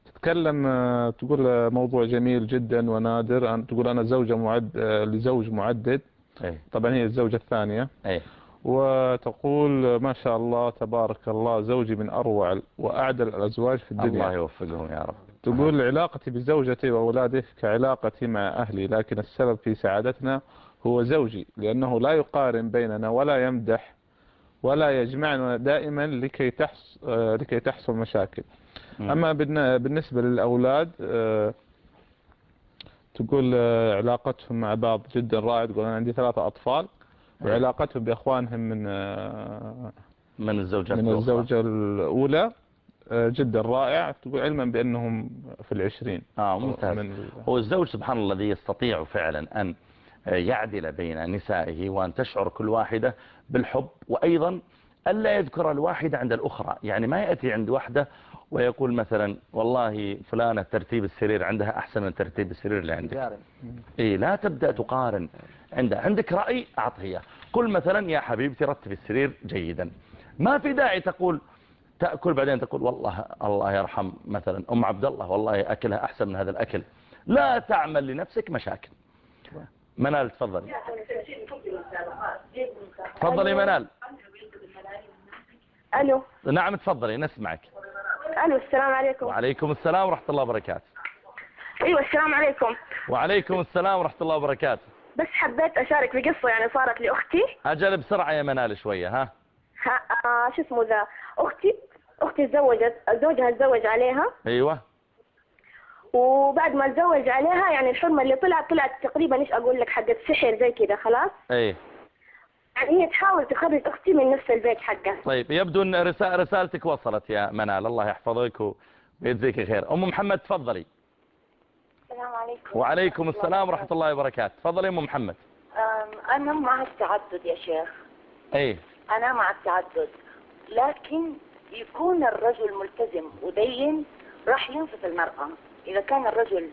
تتكلم آه، تقول آه، موضوع جميل جدا ونادر. تقول أنا زوجة معد آه، لزوج معدد. أي طبعا هي الزوجة الثانية. أي وتقول ما شاء الله تبارك الله زوجي من أروع وأعدل الأزواج في الدنيا. الله يوفقهم يا رب. تقول علاقتي بزوجتي وأولادي كعلاقتي مع أهلي لكن السبب في سعادتنا هو زوجي لأنه لا يقارن بيننا ولا يمدح ولا يجمعنا دائما لكي تحص آه، لكي تحصل مشاكل. أما بالن- بالنسبة للأولاد آه، تقول آه، علاقتهم مع بعض جدا رائع تقول أنا عندي ثلاثة أطفال وعلاقتهم بأخوانهم من آه، من الزوجات من. الزوجة الأولى آه، جدا رائع تقول علما بأنهم في العشرين. آه ممتاز. هو الزوج سبحان الله الذي يستطيع فعلا أن يعدل بين نسائه وأن تشعر كل واحدة بالحب وأيضا ألا يذكر الواحدة عند الأخرى. يعني ما يأتي عند واحدة ويقول مثلا والله فلانة ترتيب السرير عندها أحسن من ترتيب السرير اللي عندك. إيه لا تبدأ تقارن. عندها عندك رأي أعطه إياه قل مثلا يا حبيبتي رتب السرير جيدا. ما في داعي تقول تأكل بعدين تقول والله الله يرحم مثلا أم عبد الله والله أكلها أحسن من هذا الأكل. لا تعمل لنفسك مشاكل. منال تفضلي. تفضلي منال. ألو. نعم تفضلي نسمعك. ألو السلام عليكم. وعليكم السلام ورحمة الله وبركاته. أيوه السلام عليكم. وعليكم السلام ورحمة الله وبركاته. بس حبيت أشارك بقصه يعني صارت لأختي. أجل بسرعة يا منال شوية ها؟ ها آه شو اسمه ذا؟ أختي أختي تزوجت زوجها تزوج عليها. أيوة. وبعد ما تزوج عليها يعني الحرمة اللي طلعت طلعت تقريبا إيش أقول لك حقت سحر زي كذا خلاص؟ إيه. يعني هي تحاول تخرج أختي من نفس البيت حقها. طيب يبدو أن رسا- رسالتك وصلت يا منال. الله يحفظك ويجزيك خير أم محمد تفضلي. السلام عليكم. وعليكم السلام ورحمة الله وبركاته. تفضلي أم محمد. أم، أنا مع التعدد يا شيخ. إيه. أنا مع التعدد. لكن يكون الرجل ملتزم ودين راح ينصف المرأة. إذا كان الرجل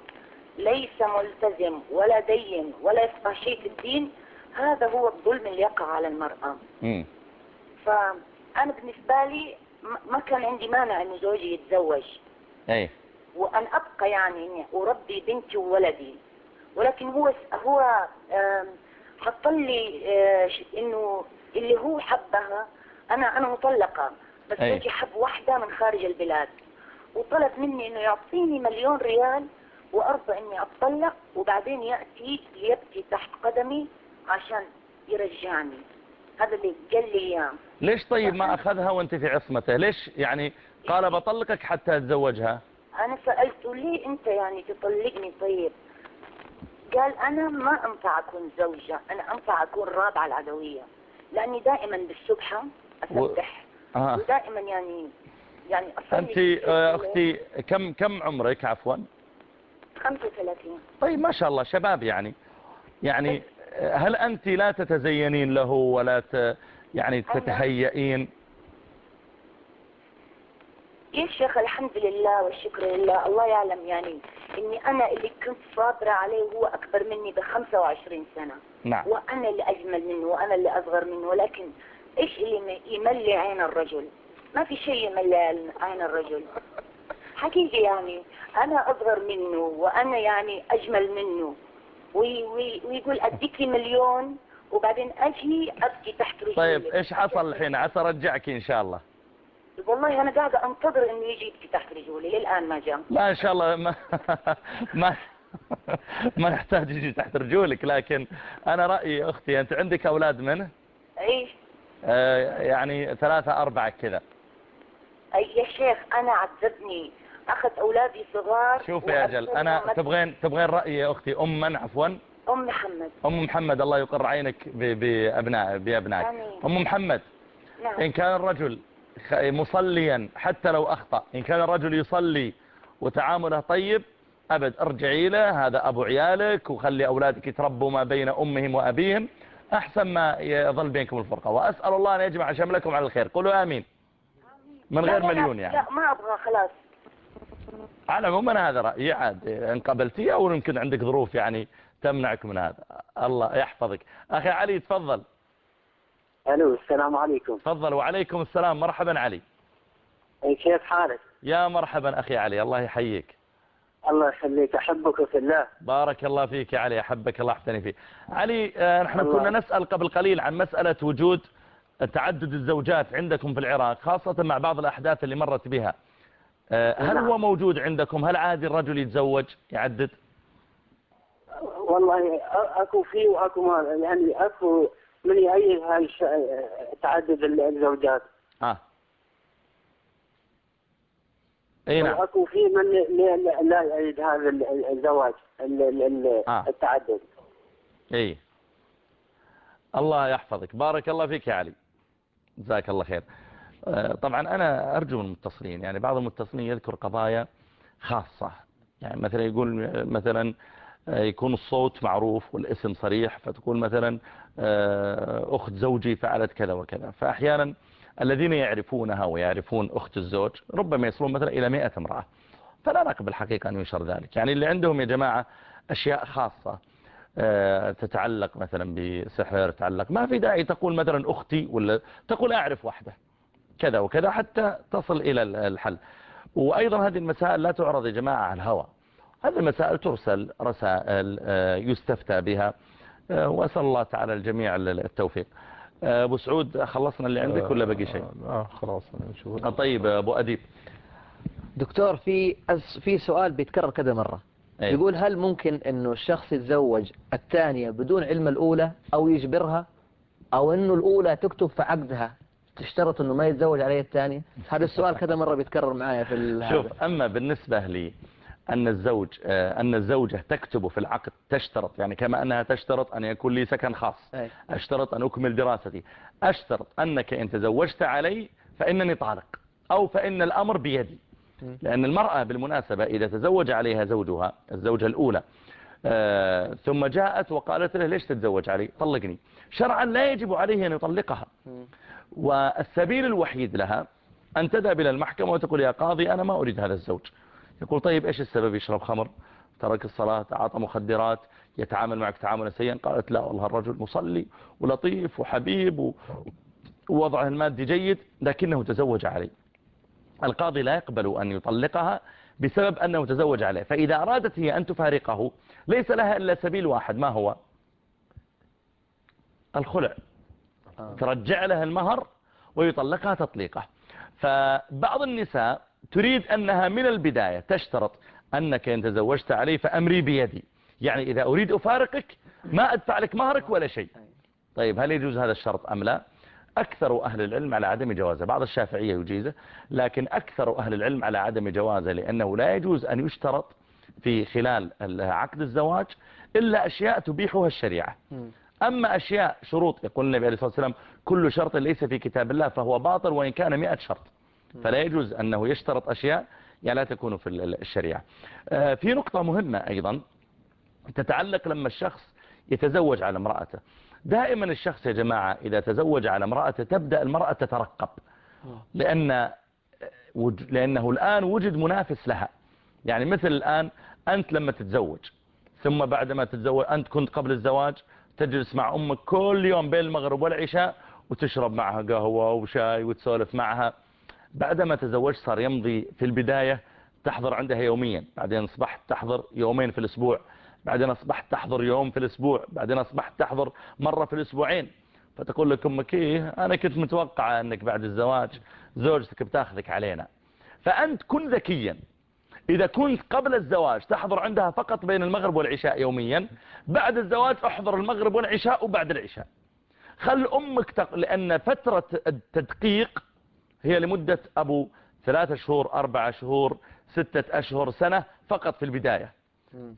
ليس ملتزم ولا دين ولا يفقه شيء في الدين هذا هو الظلم اللي يقع على المرأة. امم فأنا بالنسبة لي م- ما كان عندي مانع إنه زوجي يتزوج. إيه وأن أبقى يعني إني أربي بنتي وولدي. ولكن هو هو حط لي آه، إنه اللي هو حبها أنا أنا مطلقة. بس أي. زوجي حب واحدة من خارج البلاد. وطلب مني إنه يعطيني مليون ريال وأرضى إني أتطلق وبعدين يأتي ليبكي تحت قدمي عشان يرجعني. هذا اللي قال لي إياه. ليش طيب ما أخذها وأنت في عصمته؟ ليش يعني قال بطلقك حتى أتزوجها؟ أنا سألته ليه أنت يعني تطلقني طيب؟ قال أنا ما أنفع أكون زوجة أنا أنفع أكون رابعة العدوية. لأني دائما بالسبحة أسبح. آه. ودائما يعني يعني أنت آه،. أختي كم كم عمرك عفوا؟ 35 طيب ما شاء الله شباب يعني. يعني هل أنت لا تتزينين له ولا ت يعني تتهيئين؟ يا شيخ الحمد لله والشكر لله. الله يعلم يعني إني أنا اللي كنت صابرة عليه وهو أكبر مني ب 25 سنة. نعم. وأنا اللي أجمل منه وأنا اللي أصغر منه ولكن إيش اللي يملي عين الرجل؟ ما في شيء ملال عين الرجل. حقيقي يعني أنا أصغر منه وأنا يعني أجمل منه. ويقول أديك لي مليون وبعدين أجي أبكي تحت رجلي. طيب إيش حصل الحين؟ عسى أرجعك إن شاء الله. والله أنا قاعدة أنتظر انه يجي يبكي تحت رجولي للآن ما جاء. لا إن شاء الله ما ما ما يحتاج يجي تحت رجولك لكن أنا رأيي أختي أنت عندك أولاد منه إيش آه يعني ثلاثة أربعة كذا. أي يا شيخ أنا عذبني. اخذ أولادي صغار شوف يا أنا وأرسلهم تبغين تبغين رأيي يا أختي أما عفوا؟ أم محمد. أم محمد الله يقر عينك ب- بأبناء بأبنائك. آمين. أم محمد نعم. إن كان الرجل مصليا حتى لو أخطأ إن كان الرجل يصلي وتعامله طيب أبد ارجعي له هذا أبو عيالك وخلي أولادك يتربوا ما بين أمهم وأبيهم أحسن ما يظل بينكم الفرقة. وأسأل الله أن يجمع شملكم على الخير. قولوا آمين. من غير مليون يعني. لا ما أبغى خلاص. على العموم أنا هذا رأيي عاد إن قبلتي أو يمكن عندك ظروف يعني تمنعك من هذا. الله يحفظك. أخي علي تفضل. ألو السلام عليكم. تفضل وعليكم السلام. مرحبا علي. كيف حالك؟ يا مرحبا أخي علي الله يحييك. الله يخليك أحبك في الله. بارك الله فيك يا علي أحبك الله أحسن فيك. علي آه، نحن الله. كنا نسأل قبل قليل عن مسألة وجود تعدد الزوجات عندكم في العراق خاصة مع بعض الأحداث اللي مرت بها. هل نعم. هو موجود عندكم؟ هل عادي الرجل يتزوج يعدد؟ والله اكو في واكو ما يعني اكو من يأيد هاي الش- تعدد الزوجات. آه. إي نعم. واكو في من لا- يأيد هذا ال- الزواج ال- ال- ال- آه. التعدد. إي. الله يحفظك. بارك الله فيك يا علي. جزاك الله خير. آه، طبعا أنا أرجو من المتصلين يعني بعض المتصلين يذكر قضايا خاصة. يعني مثلا يقول آه، مثلا آه، يكون الصوت معروف والاسم صريح فتقول مثلا آه، أخت زوجي فعلت كذا وكذا. فاحيانا الذين يعرفونها ويعرفون أخت الزوج ربما يصلون مثلا إلى 100 امرأة. فلا نقبل حقيقة أن ينشر ذلك. يعني اللي عندهم يا جماعة أشياء خاصة آه، تتعلق مثلا بسحر تتعلق ما في داعي تقول مثلا أختي ولا تقول أعرف واحدة. كذا وكذا حتى تصل إلى ال- الحل. وأيضا هذه المسائل لا تعرض يا جماعة على الهوى هذه المسائل ترسل رسائل آه، يستفتى بها آه، وأسأل الله تعالى الجميع ال- التوفيق. آه، أبو سعود خلصنا اللي عندك ولا بقي شيء؟ آه خلاص نشوف آه، طيب أبو أديب. دكتور في في سؤال بيتكرر كذا مرة. أيوة. يقول هل ممكن إنه الشخص يتزوج الثانية بدون علم الأولى أو يجبرها؟ أو إنه الأولى تكتب في عقدها؟ تشترط إنه ما يتزوج عليها الثانية هذا السؤال كذا مرة بيتكرر معايا في. شوف أما بالنسبة لي أن الزوج آه، أن الزوجة تكتب في العقد تشترط يعني كما أنها تشترط أن يكون لي سكن خاص. أشترط أن أكمل دراستي أشترط أنك إن تزوجت علي فإنني طالق أو فإن الأمر بيدي. لأن المرأة بالمناسبة إذا تزوج عليها زوجها الزوجة الأولى آه، ثم جاءت وقالت له ليش تتزوج علي؟ طلقني. شرعا لا يجب عليه أن يطلقها. والسبيل الوحيد لها أن تذهب إلى المحكمة وتقول يا قاضي أنا ما أريد هذا الزوج. يقول طيب إيش السبب؟ يشرب خمر ترك الصلاة تعاطى مخدرات يتعامل معك تعاملا سيئا. قالت لا والله الرجل مصلي ولطيف وحبيب ووضعه المادي جيد لكنه تزوج علي القاضي لا يقبل أن يطلقها بسبب أنه تزوج عليه. فإذا أرادت هي أن تفارقه ليس لها إلا سبيل واحد ما هو؟ الخلع. ترجع لها المهر ويطلقها تطليقه. فبعض النساء تريد أنها من البداية تشترط أنك إن تزوجت علي فأمري بيدي. يعني إذا أريد أفارقك ما أدفع لك مهرك ولا شيء. طيب هل يجوز هذا الشرط أم لا؟ أكثر أهل العلم على عدم جوازة. بعض الشافعية يجيزه لكن أكثر أهل العلم على عدم جوازة لأنه لا يجوز أن يشترط في خلال عقد الزواج إلا أشياء تبيحها الشريعة. أما أشياء شروط يقول النبي عليه الصلاة والسلام كل شرط ليس في كتاب الله فهو باطل وإن كان مئة شرط. فلا يجوز أنه يشترط أشياء يعني لا تكون في الشريعة. آه، في نقطة مهمة أيضا تتعلق لما الشخص يتزوج على امرأته. دائما الشخص يا جماعة إذا تزوج على امرأته تبدأ المرأة تترقب. لأن وج- لأنه الآن وجد منافس لها. يعني مثل الآن أنت لما تتزوج ثم بعدما تتزوج أنت كنت قبل الزواج تجلس مع أمك كل يوم بين المغرب والعشاء وتشرب معها قهوة وشاي وتسولف معها. بعدما تزوجت صار يمضي في البداية تحضر عندها يوميا. بعدين أصبحت تحضر يومين في الأسبوع. بعدين أصبحت تحضر يوم في الأسبوع. بعدين أصبحت تحضر مرة في الأسبوعين. فتقول لك أمك إيه أنا كنت متوقعة أنك بعد الزواج زوجتك بتاخذك علينا. فأنت كن ذكيا. إذا كنت قبل الزواج تحضر عندها فقط بين المغرب والعشاء يوميا بعد الزواج احضر المغرب والعشاء وبعد العشاء. خل أمك تق... لأن فترة التدقيق هي لمدة أبو ثلاثة شهور أربعة شهور ستة أشهر سنة فقط في البداية.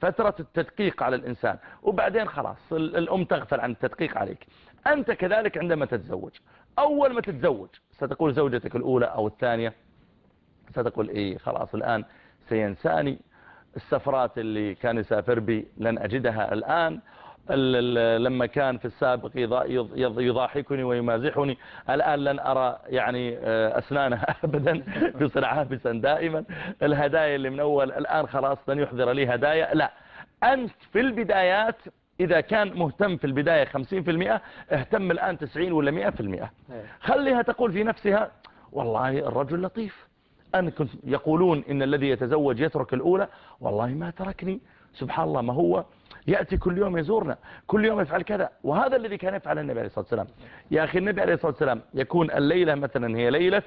فترة التدقيق على الإنسان. وبعدين خلاص الأم تغفل عن التدقيق عليك. أنت كذلك عندما تتزوج. أول ما تتزوج ستقول زوجتك الأولى أو الثانية ستقول إيه خلاص الآن سينساني السفرات اللي كان يسافر بي لن أجدها الآن. لما كان في السابق يضاحكني ويمازحني الآن لن أرى يعني آه، أسنانها أبدا يصير عابسا دائما. الهدايا اللي من أول الآن خلاص لن يحضر لي هدايا. لا أنت في البدايات إذا كان مهتم في البداية 50% اهتم الآن 90 ولا 100% خليها تقول في نفسها والله الرجل لطيف. أن كنت يقولون إن الذي يتزوج يترك الأولى والله ما تركني. سبحان الله ما هو يأتي كل يوم يزورنا كل يوم يفعل كذا. وهذا الذي كان يفعل النبي عليه الصلاة والسلام. يا أخي النبي عليه الصلاة والسلام يكون الليلة مثلا هي ليلة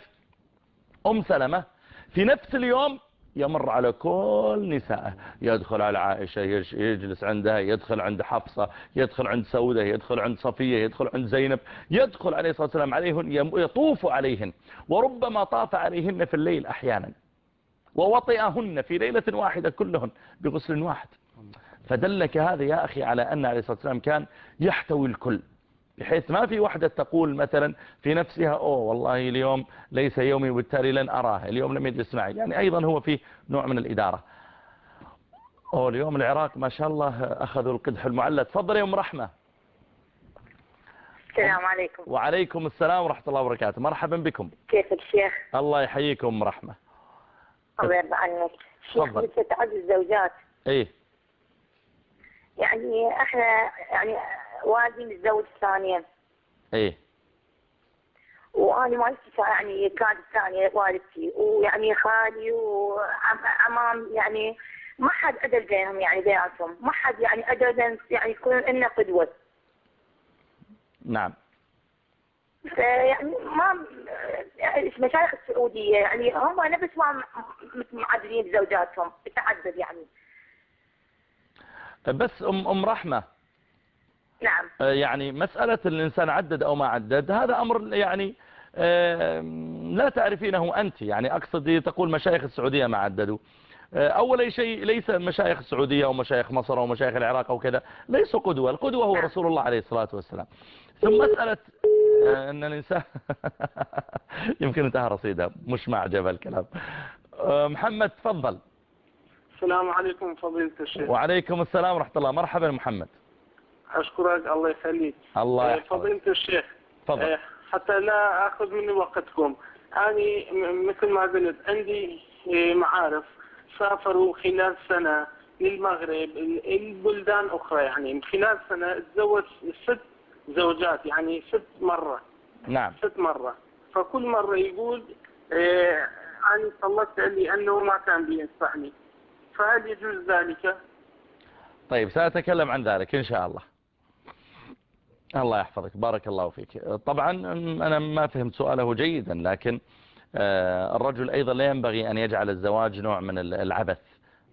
أم سلمة في نفس اليوم يمر على كل نسائه يدخل على عائشة يجلس عندها يدخل عند حفصة يدخل عند سودة يدخل عند صفية يدخل عند زينب يدخل عليه الصلاة والسلام عليهن يطوف عليهن. وربما طاف عليهن في الليل أحيانا. ووطئهن في ليلة واحدة كلهن بغسل واحد. فدلك هذا يا أخي على أن عليه الصلاة والسلام كان يحتوي الكل. بحيث ما في وحدة تقول مثلا في نفسها أوه والله اليوم ليس يومي وبالتالي لن أراه. اليوم لم يجلس معي. يعني أيضا هو في نوع من الإدارة. أوه اليوم العراق ما شاء الله أخذوا القدح المعلى تفضل يا أم رحمة. السلام عليكم. وعليكم السلام ورحمة الله وبركاته. مرحبا بكم. كيف الشيخ؟ الله يحييكم أم رحمة. الله يرضى عنك. شيخ مثل تعدد الزوجات. إيه. يعني إحنا يعني والدي متزوج ثانيا. إيه. وأنا والدتي يعني كانت ثانية والدتي. ويعني خالي وعمام يعني ما حد ادل بينهم يعني بيناتهم. ما حد يعني ادل يعني يكون لنا قدوة. نعم. فيعني ما المشايخ السعودية يعني هم نفس ما معدلين زوجاتهم. التعدد يعني. بس ام أم رحمة. نعم. آه، يعني مسألة الإنسان عدد أو ما عدد هذا أمر يعني لا تعرفينه أنت. يعني أقصد تقول مشايخ السعودية ما عددوا. آه، أول شيء ليس مشايخ السعودية أو مشايخ مصر أو مشايخ العراق أو كذا ليسوا قدوة. القدوة هو رسول الله عليه الصلاة والسلام. ثم مسألة آه، أن الإنسان يمكن انتهى رصيدها مش معجب الكلام. محمد تفضل. السلام عليكم فضيلة الشيخ. وعليكم السلام ورحمة الله. مرحبا محمد. أشكرك الله يخليك. الله يحفظك. فضيلة الشيخ تفضل. حتى لا أخذ من وقتكم. أنا مثل ما قلت عندي معارف سافروا خلال سنة للمغرب البلدان أخرى يعني. خلال سنة تزوج ست زوجات يعني ست مرة. نعم. ست مرة. فكل مرة يقول أنا طلقت لي أنه ما كان بينصحني. فهل يجوز ذلك؟ طيب سأتكلم عن ذلك إن شاء الله. الله يحفظك بارك الله فيك. طبعا أنا ما فهمت سؤاله جيدا لكن آه، الرجل أيضا لا ينبغي أن يجعل الزواج نوع من العبث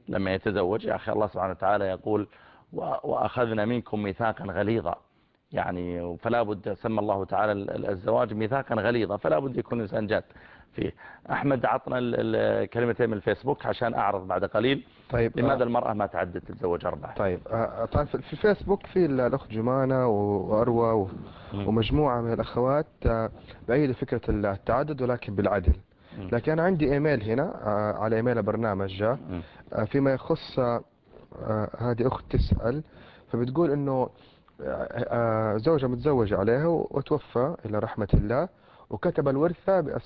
لما يتزوج. يا أخي الله سبحانه وتعالى يقول وأخذنا منكم ميثاقا غليظا. يعني فلا بد سمى الله تعالى الزواج ميثاقا غليظا فلا بد يكون الإنسان جاد. فيه أحمد عطنا الكلمتين من الفيسبوك عشان أعرض بعد قليل. طيب لماذا آه. المرأة ما تعدد تتزوج أربعة؟ طيب آه طيب في الفيسبوك في الأخت جمانة وأروى ومجموعة من الأخوات آه بعيدة فكرة التعدد ولكن بالعدل. لكن أنا عندي إيميل هنا آه على إيميل البرنامج آه فيما يخص آه هذه أخت تسأل فبتقول أنه آه زوجها متزوج عليها وتوفى إلى رحمة الله. وكتب الورثة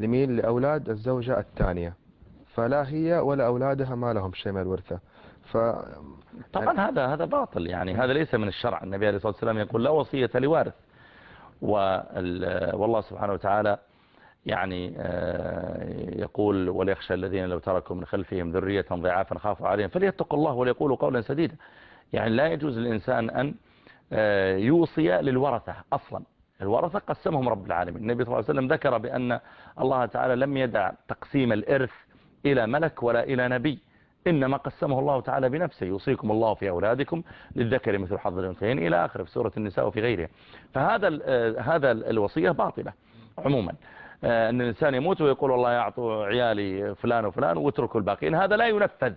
لمين لأولاد الزوجة الثانية. فلا هي ولا أولادها ما لهم شيء من الورثة. ف... طبعا هذا هذا باطل يعني. هذا ليس من الشرع. النبي عليه الصلاة والسلام يقول لا وصية لوارث والله سبحانه وتعالى يعني آه، يقول وليخشى الذين لو تركوا من خلفهم ذرية ضعافا خافوا عليهم فليتقوا الله وليقولوا قولا سديدا. يعني لا يجوز للإنسان أن آه، يوصي للورثة أصلا. الورثة قسمهم رب العالمين. النبي صلى الله عليه وسلم ذكر بأن الله تعالى لم يدع تقسيم الإرث إلى ملك ولا إلى نبي إنما قسمه الله تعالى بنفسه. يوصيكم الله في أولادكم للذكر مثل حظ الأنثيين إلى آخر في سورة النساء وفي غيرها. فهذا آه، هذا الوصية باطلة عموما. آه، أن الإنسان يموت ويقول والله يعطوا عيالي فلان وفلان واتركوا الباقين هذا لا ينفذ.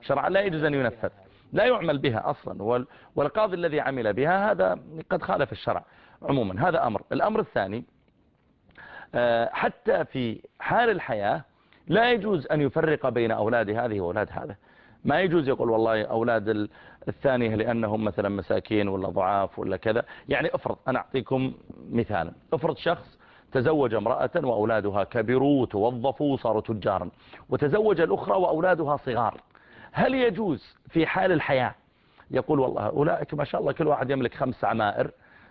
شرعا لا يجوز أن ينفذ. لا يعمل بها أصلا. والقاضي الذي عمل بها هذا قد خالف الشرع. عموما هذا أمر. الأمر الثاني آه، حتى في حال الحياة لا يجوز أن يفرق بين أولاد هذه وأولاد هذا. ما يجوز يقول والله أولاد الثانية لأنهم مثلا مساكين ولا ضعاف ولا كذا. يعني افرض أنا أعطيكم مثالا. افرض شخص تزوج امرأة وأولادها كبروا وتوظفوا وصاروا تجارا وتزوج الأخرى وأولادها صغار. هل يجوز في حال الحياة؟ يقول والله أولئك ما شاء الله كل واحد يملك خمس عمائر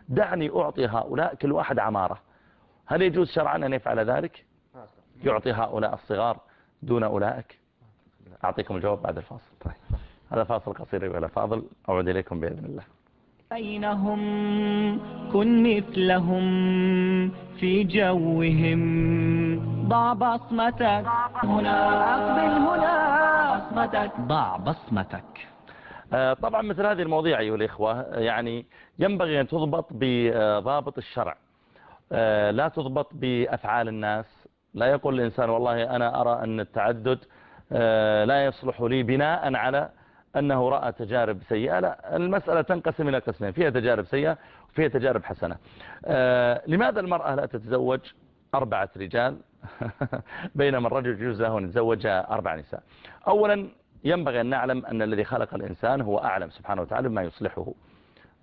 دعني أعطي هؤلاء كل واحد عمارة. هل يجوز شرعا أن يفعل ذلك؟ يعطي هؤلاء الصغار دون أولئك؟ أعطيكم الجواب بعد الفاصل. طيب. هذا فاصل قصير ولا فاضل أعود إليكم بإذن الله. بينهم كن مثلهم في جوهم. ضع بصمتك. هنا أقبل هنا. بصمتك. ضع بصمتك. طبعا مثل هذه المواضيع أيها الإخوة يعني ينبغي أن تضبط بضابط الشرع. آه، لا تضبط بأفعال الناس. لا يقول الإنسان والله أنا أرى أن التعدد آه، لا يصلح لي بناء على أنه رأى تجارب سيئة. لا المسألة تنقسم إلى قسمين فيها تجارب سيئة وفيها تجارب حسنة. لماذا المرأة لا تتزوج؟ أربعة رجال بينما الرجل يجوز له أن يتزوج أربع نساء. أولا ينبغي أن نعلم أن الذي خلق الإنسان هو أعلم سبحانه وتعالى بما يصلحه.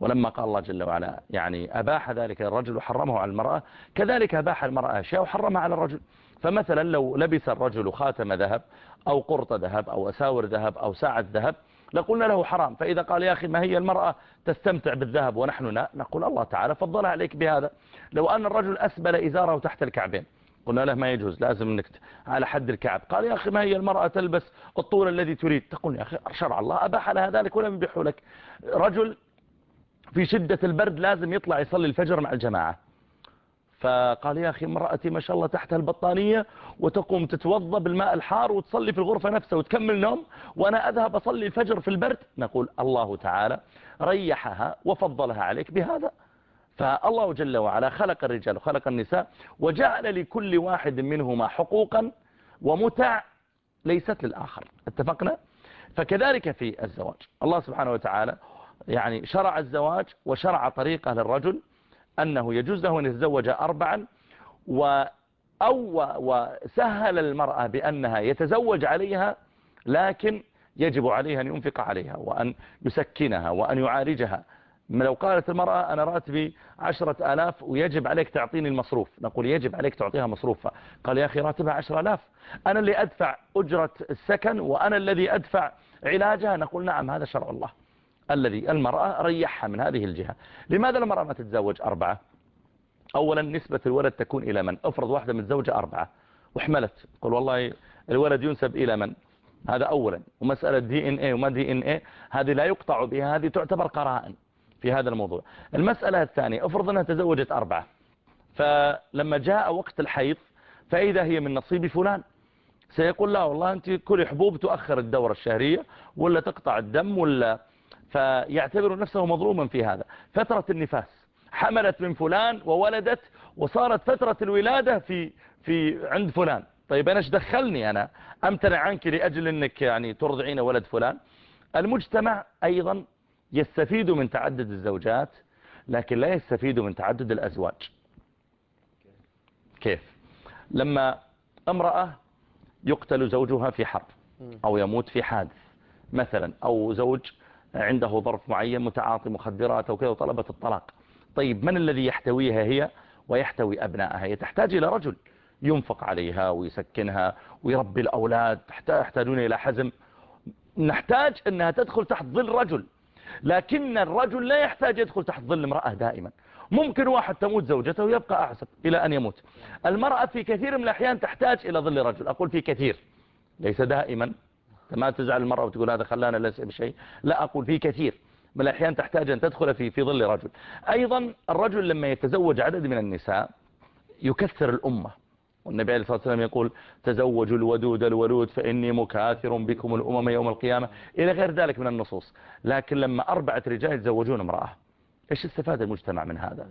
ولما قال الله جل وعلا يعني أباح ذلك الرجل وحرمه على المرأة كذلك أباح المرأة أشياء وحرمها على الرجل. فمثلا لو لبس الرجل خاتم ذهب أو قرط ذهب أو أساور ذهب أو ساعة ذهب لقلنا له حرام. فإذا قال يا أخي ما هي المرأة تستمتع بالذهب ونحن لا نقول الله تعالى فضل عليك بهذا. لو أن الرجل أسبل إزاره تحت الكعبين. قلنا له ما يجوز لازم انك على حد الكعب. قال يا أخي ما هي المرأة تلبس الطول الذي تريد؟ تقول يا أخي شرع الله أباح لها ذلك ولم يبيحه لك. رجل في شدة البرد لازم يطلع يصلي الفجر مع الجماعة. فقال يا أخي امرأتي ما شاء الله تحت البطانية وتقوم تتوضى بالماء الحار وتصلي في الغرفة نفسها وتكمل نوم وأنا أذهب أصلي الفجر في البرد. نقول الله تعالى ريحها وفضلها عليك بهذا. فالله جل وعلا خلق الرجال وخلق النساء وجعل لكل واحد منهما حقوقا ومتع ليست للآخر. اتفقنا؟ فكذلك في الزواج. الله سبحانه وتعالى يعني شرع الزواج وشرع طريقة للرجل أنه يجوز له أن يتزوج أربعا و أو وسهل المرأة بأنها يتزوج عليها لكن يجب عليها أن ينفق عليها وأن يسكنها وأن يعالجها. لو قالت المرأة أنا راتبي عشرة آلاف ويجب عليك تعطيني المصروف. نقول يجب عليك تعطيها مصروف قال يا أخي راتبها عشرة آلاف. أنا اللي أدفع أجرة السكن وأنا الذي أدفع علاجها. نقول نعم هذا شرع الله. الذي المرأة ريحها من هذه الجهة. لماذا المرأة ما تتزوج؟ أربعة. أولا نسبة الولد تكون إلى من؟ أفرض واحدة متزوجة أربعة. وحملت. قل والله الولد ينسب إلى من؟ هذا أولا. ومسألة دي ان اي وما دي ان اي هذه لا يقطع بها هذه تعتبر قرائن. في هذا الموضوع. المسألة الثانية افرض أنها تزوجت أربعة. فلما جاء وقت الحيض فإذا هي من نصيب فلان؟ سيقول لا والله أنت كل حبوب تؤخر الدورة الشهرية ولا تقطع الدم ولا فيعتبر نفسه مظلوما في هذا. فترة النفاس. حملت من فلان وولدت وصارت فترة الولادة في في عند فلان. طيب أنا إيش دخلني أنا؟ أمتنع عنك لأجل أنك يعني ترضعين ولد فلان. المجتمع أيضا يستفيد من تعدد الزوجات لكن لا يستفيد من تعدد الأزواج. كيف؟ لما امرأة يقتل زوجها في حرب أو يموت في حادث مثلا أو زوج عنده ظرف معين متعاطي مخدرات أو كذا وطلبت الطلاق. طيب من الذي يحتويها هي؟ ويحتوي أبنائها. هي تحتاج إلى رجل ينفق عليها ويسكنها ويربي الأولاد يحتاجون إلى حزم. نحتاج أنها تدخل تحت ظل رجل. لكن الرجل لا يحتاج يدخل تحت ظل امرأة دائما. ممكن واحد تموت زوجته ويبقى أحسن إلى أن يموت. المرأة في كثير من الأحيان تحتاج إلى ظل رجل. أقول في كثير. ليس دائما. ما تزعل المرأة وتقول هذا خلانا ليس بشيء. لا أقول في كثير. من الأحيان تحتاج أن تدخل في في ظل رجل. أيضا الرجل لما يتزوج عدد من النساء يكثر الأمة. والنبي عليه الصلاة والسلام يقول تزوجوا الودود الولود فإني مكاثر بكم الأمم يوم القيامة. إلى غير ذلك من النصوص. لكن لما أربعة رجال يتزوجون امرأة إيش استفاد المجتمع من هذا؟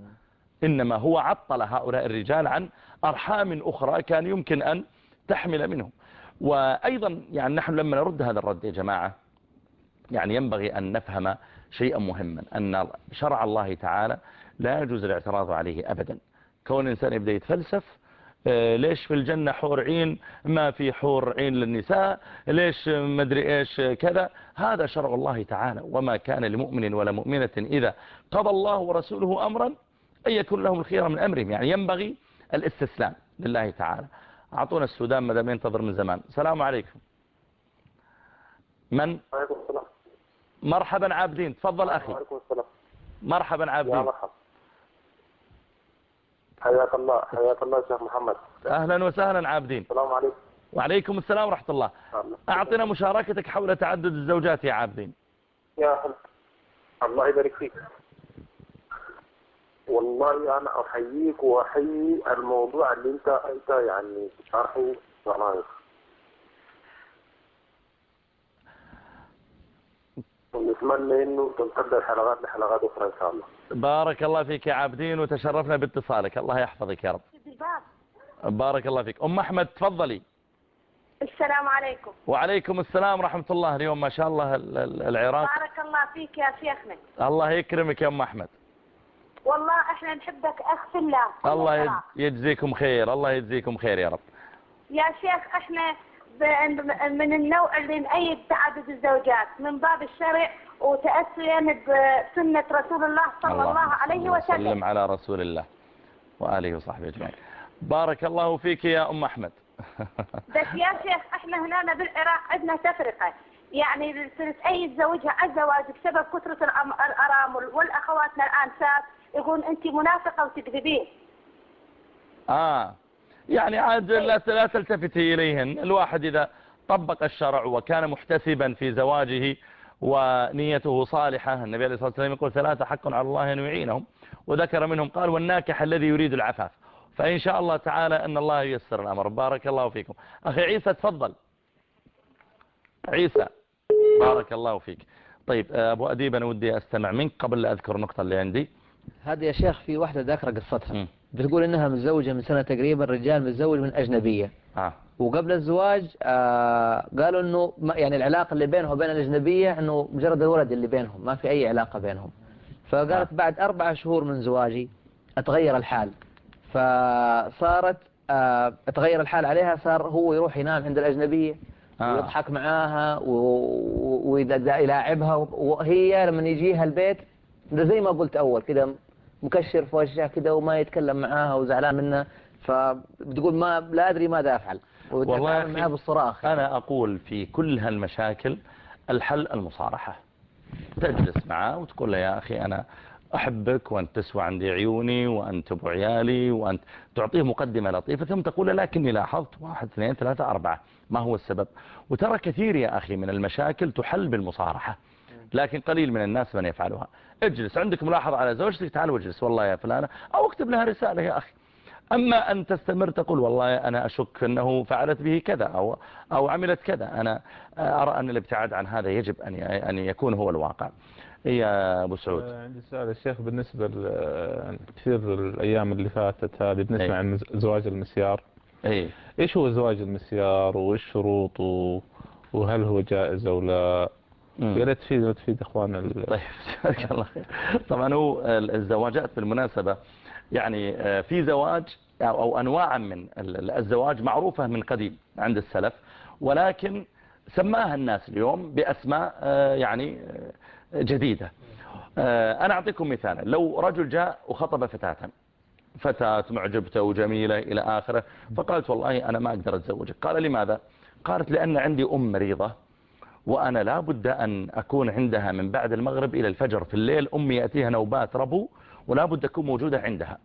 إنما هو عطل هؤلاء الرجال عن أرحام أخرى كان يمكن أن تحمل منهم. وأيضا يعني نحن لما نرد هذا الرد يا جماعة يعني ينبغي أن نفهم شيئا مهما أن شرع الله تعالى لا يجوز الاعتراض عليه أبدا. كون الإنسان يبدأ يتفلسف ليش في الجنة حور عين؟ ما في حور عين للنساء. ليش مدري إيش كذا؟ هذا شرع الله تعالى. وما كان لمؤمن ولا مؤمنة إذا قضى الله ورسوله أمرا أن يكون لهم الخير من أمرهم. يعني ينبغي الاستسلام لله تعالى. أعطونا السودان ماذا ينتظر من زمان. السلام عليكم. من؟ مرحبا عابدين. تفضل أخي. مرحبا يا عابدين مرحبا. حياك الله حياك الله شيخ محمد. أهلا وسهلا عابدين. السلام عليكم. وعليكم السلام ورحمة الله. أعطنا مشاركتك حول تعدد الزوجات يا عابدين. يا حل. الله يبارك فيك. والله أنا أحييك وأحيي الموضوع اللي انت أنت يعني شرحه ونتمنى إنه تنقدر حلقات لحلقات أخرى إن شاء الله. بارك الله فيك يا عابدين وتشرفنا باتصالك. الله يحفظك يا رب. بارك الله فيك. أم أحمد تفضلي. السلام عليكم. وعليكم السلام ورحمة الله. اليوم ما شاء الله ال- ال- العراق. بارك الله فيك يا شيخنا الله يكرمك يا أم أحمد. والله إحنا نحبك أخ في الله الله. يج- يجزيكم خير. الله يجزيكم خير يا رب. يا شيخ إحنا من النوع اللي نأيد تعدد الزوجات من باب الشرع وتأسيا بسنة رسول الله صلى الله عليه وسلم. وسلم على رسول الله وآله وصحبه أجمعين. بارك الله فيك يا أم أحمد. بس يا شيخ إحنا هنا بالعراق عندنا تفرقة. يعني تأيد زوجها الزواج بسبب كثرة الأرامل والأخواتنا الآنسات يقول أنت منافقة وتكذبين. آه. يعني عاد لا لا تلتفتي إليهن. الواحد إذا طبق الشرع وكان محتسبا في زواجه ونيته صالحة النبي عليه الصلاة والسلام يقول ثلاثة حق على الله أن يعينهم. وذكر منهم قال والناكح الذي يريد العفاف. فإن شاء الله تعالى أن الله ييسر الأمر. بارك الله فيكم. أخي عيسى تفضل. عيسى. بارك الله فيك. طيب أبو أديب أنا ودي أستمع منك قبل لا أذكر النقطة اللي عندي. هذه يا شيخ في واحدة ذاكرة قصتها بتقول إنها متزوجة من سنة تقريبا رجال متزوج من أجنبية آه. وقبل الزواج آه قالوا إنه يعني العلاقة اللي بينه وبين الأجنبية إنه مجرد الولد اللي بينهم ما في أي علاقة بينهم فقالت بعد أربع شهور من زواجي أتغير الحال فصارت آه أتغير الحال عليها صار هو يروح ينام عند الأجنبية آه. ويضحك معاها و- وإذا يلاعبها وهي لما يجيها البيت ده زي ما قلت أول كده مكشر في وجهها كده وما يتكلم معاها وزعلان منها فبتقول ما لا أدري ماذا أفعل. والله معها بالصراخ أنا أقول في كل هالمشاكل الحل المصارحة. تجلس معه وتقول له يا أخي أنا أحبك وأنت تسوى عندي عيوني وأنت أبو عيالي وأنت تعطيه مقدمة لطيفة ثم تقول لكني لاحظت واحد اثنين ثلاثة أربعة. ما هو السبب؟ وترى كثير يا أخي من المشاكل تحل بالمصارحة لكن قليل من الناس من يفعلها. اجلس عندك ملاحظة على زوجتك؟ تعال واجلس. والله يا فلانة أو اكتب لها رسالة يا أخي. أما أن تستمر تقول والله أنا أشك أنه فعلت به كذا أو, أو عملت كذا. أنا أرى أن الابتعاد عن هذا يجب أن أن يكون هو الواقع. يا أبو سعود. آه، عندي سؤال يا شيخ بالنسبة ل- كثير الأيام اللي فاتت هذه بنسمع عن زواج المسيار. أي إيش هو زواج المسيار وإيش شروطه وهل هو جائز أو لا؟ يا ريت تفيد تفيد إخواننا ال- طيب جزاك الله خير. طبعا هو الزواجات بالمناسبة يعني آه، في زواج أو أنواع من ال- الزواج معروفة من قديم عند السلف ولكن سماها الناس اليوم بأسماء آه، يعني آه، جديدة. آه، أنا أعطيكم مثالا. لو رجل جاء وخطب فتاة فتاة معجبته وجميلة إلى آخره فقالت والله أنا ما أقدر أتزوجك. قال لماذا؟ قالت لأن عندي أم مريضة. وأنا لا بد أن أكون عندها من بعد المغرب إلى الفجر في الليل. أمي يأتيها نوبات ربو ولا بد تكون موجودة عندها.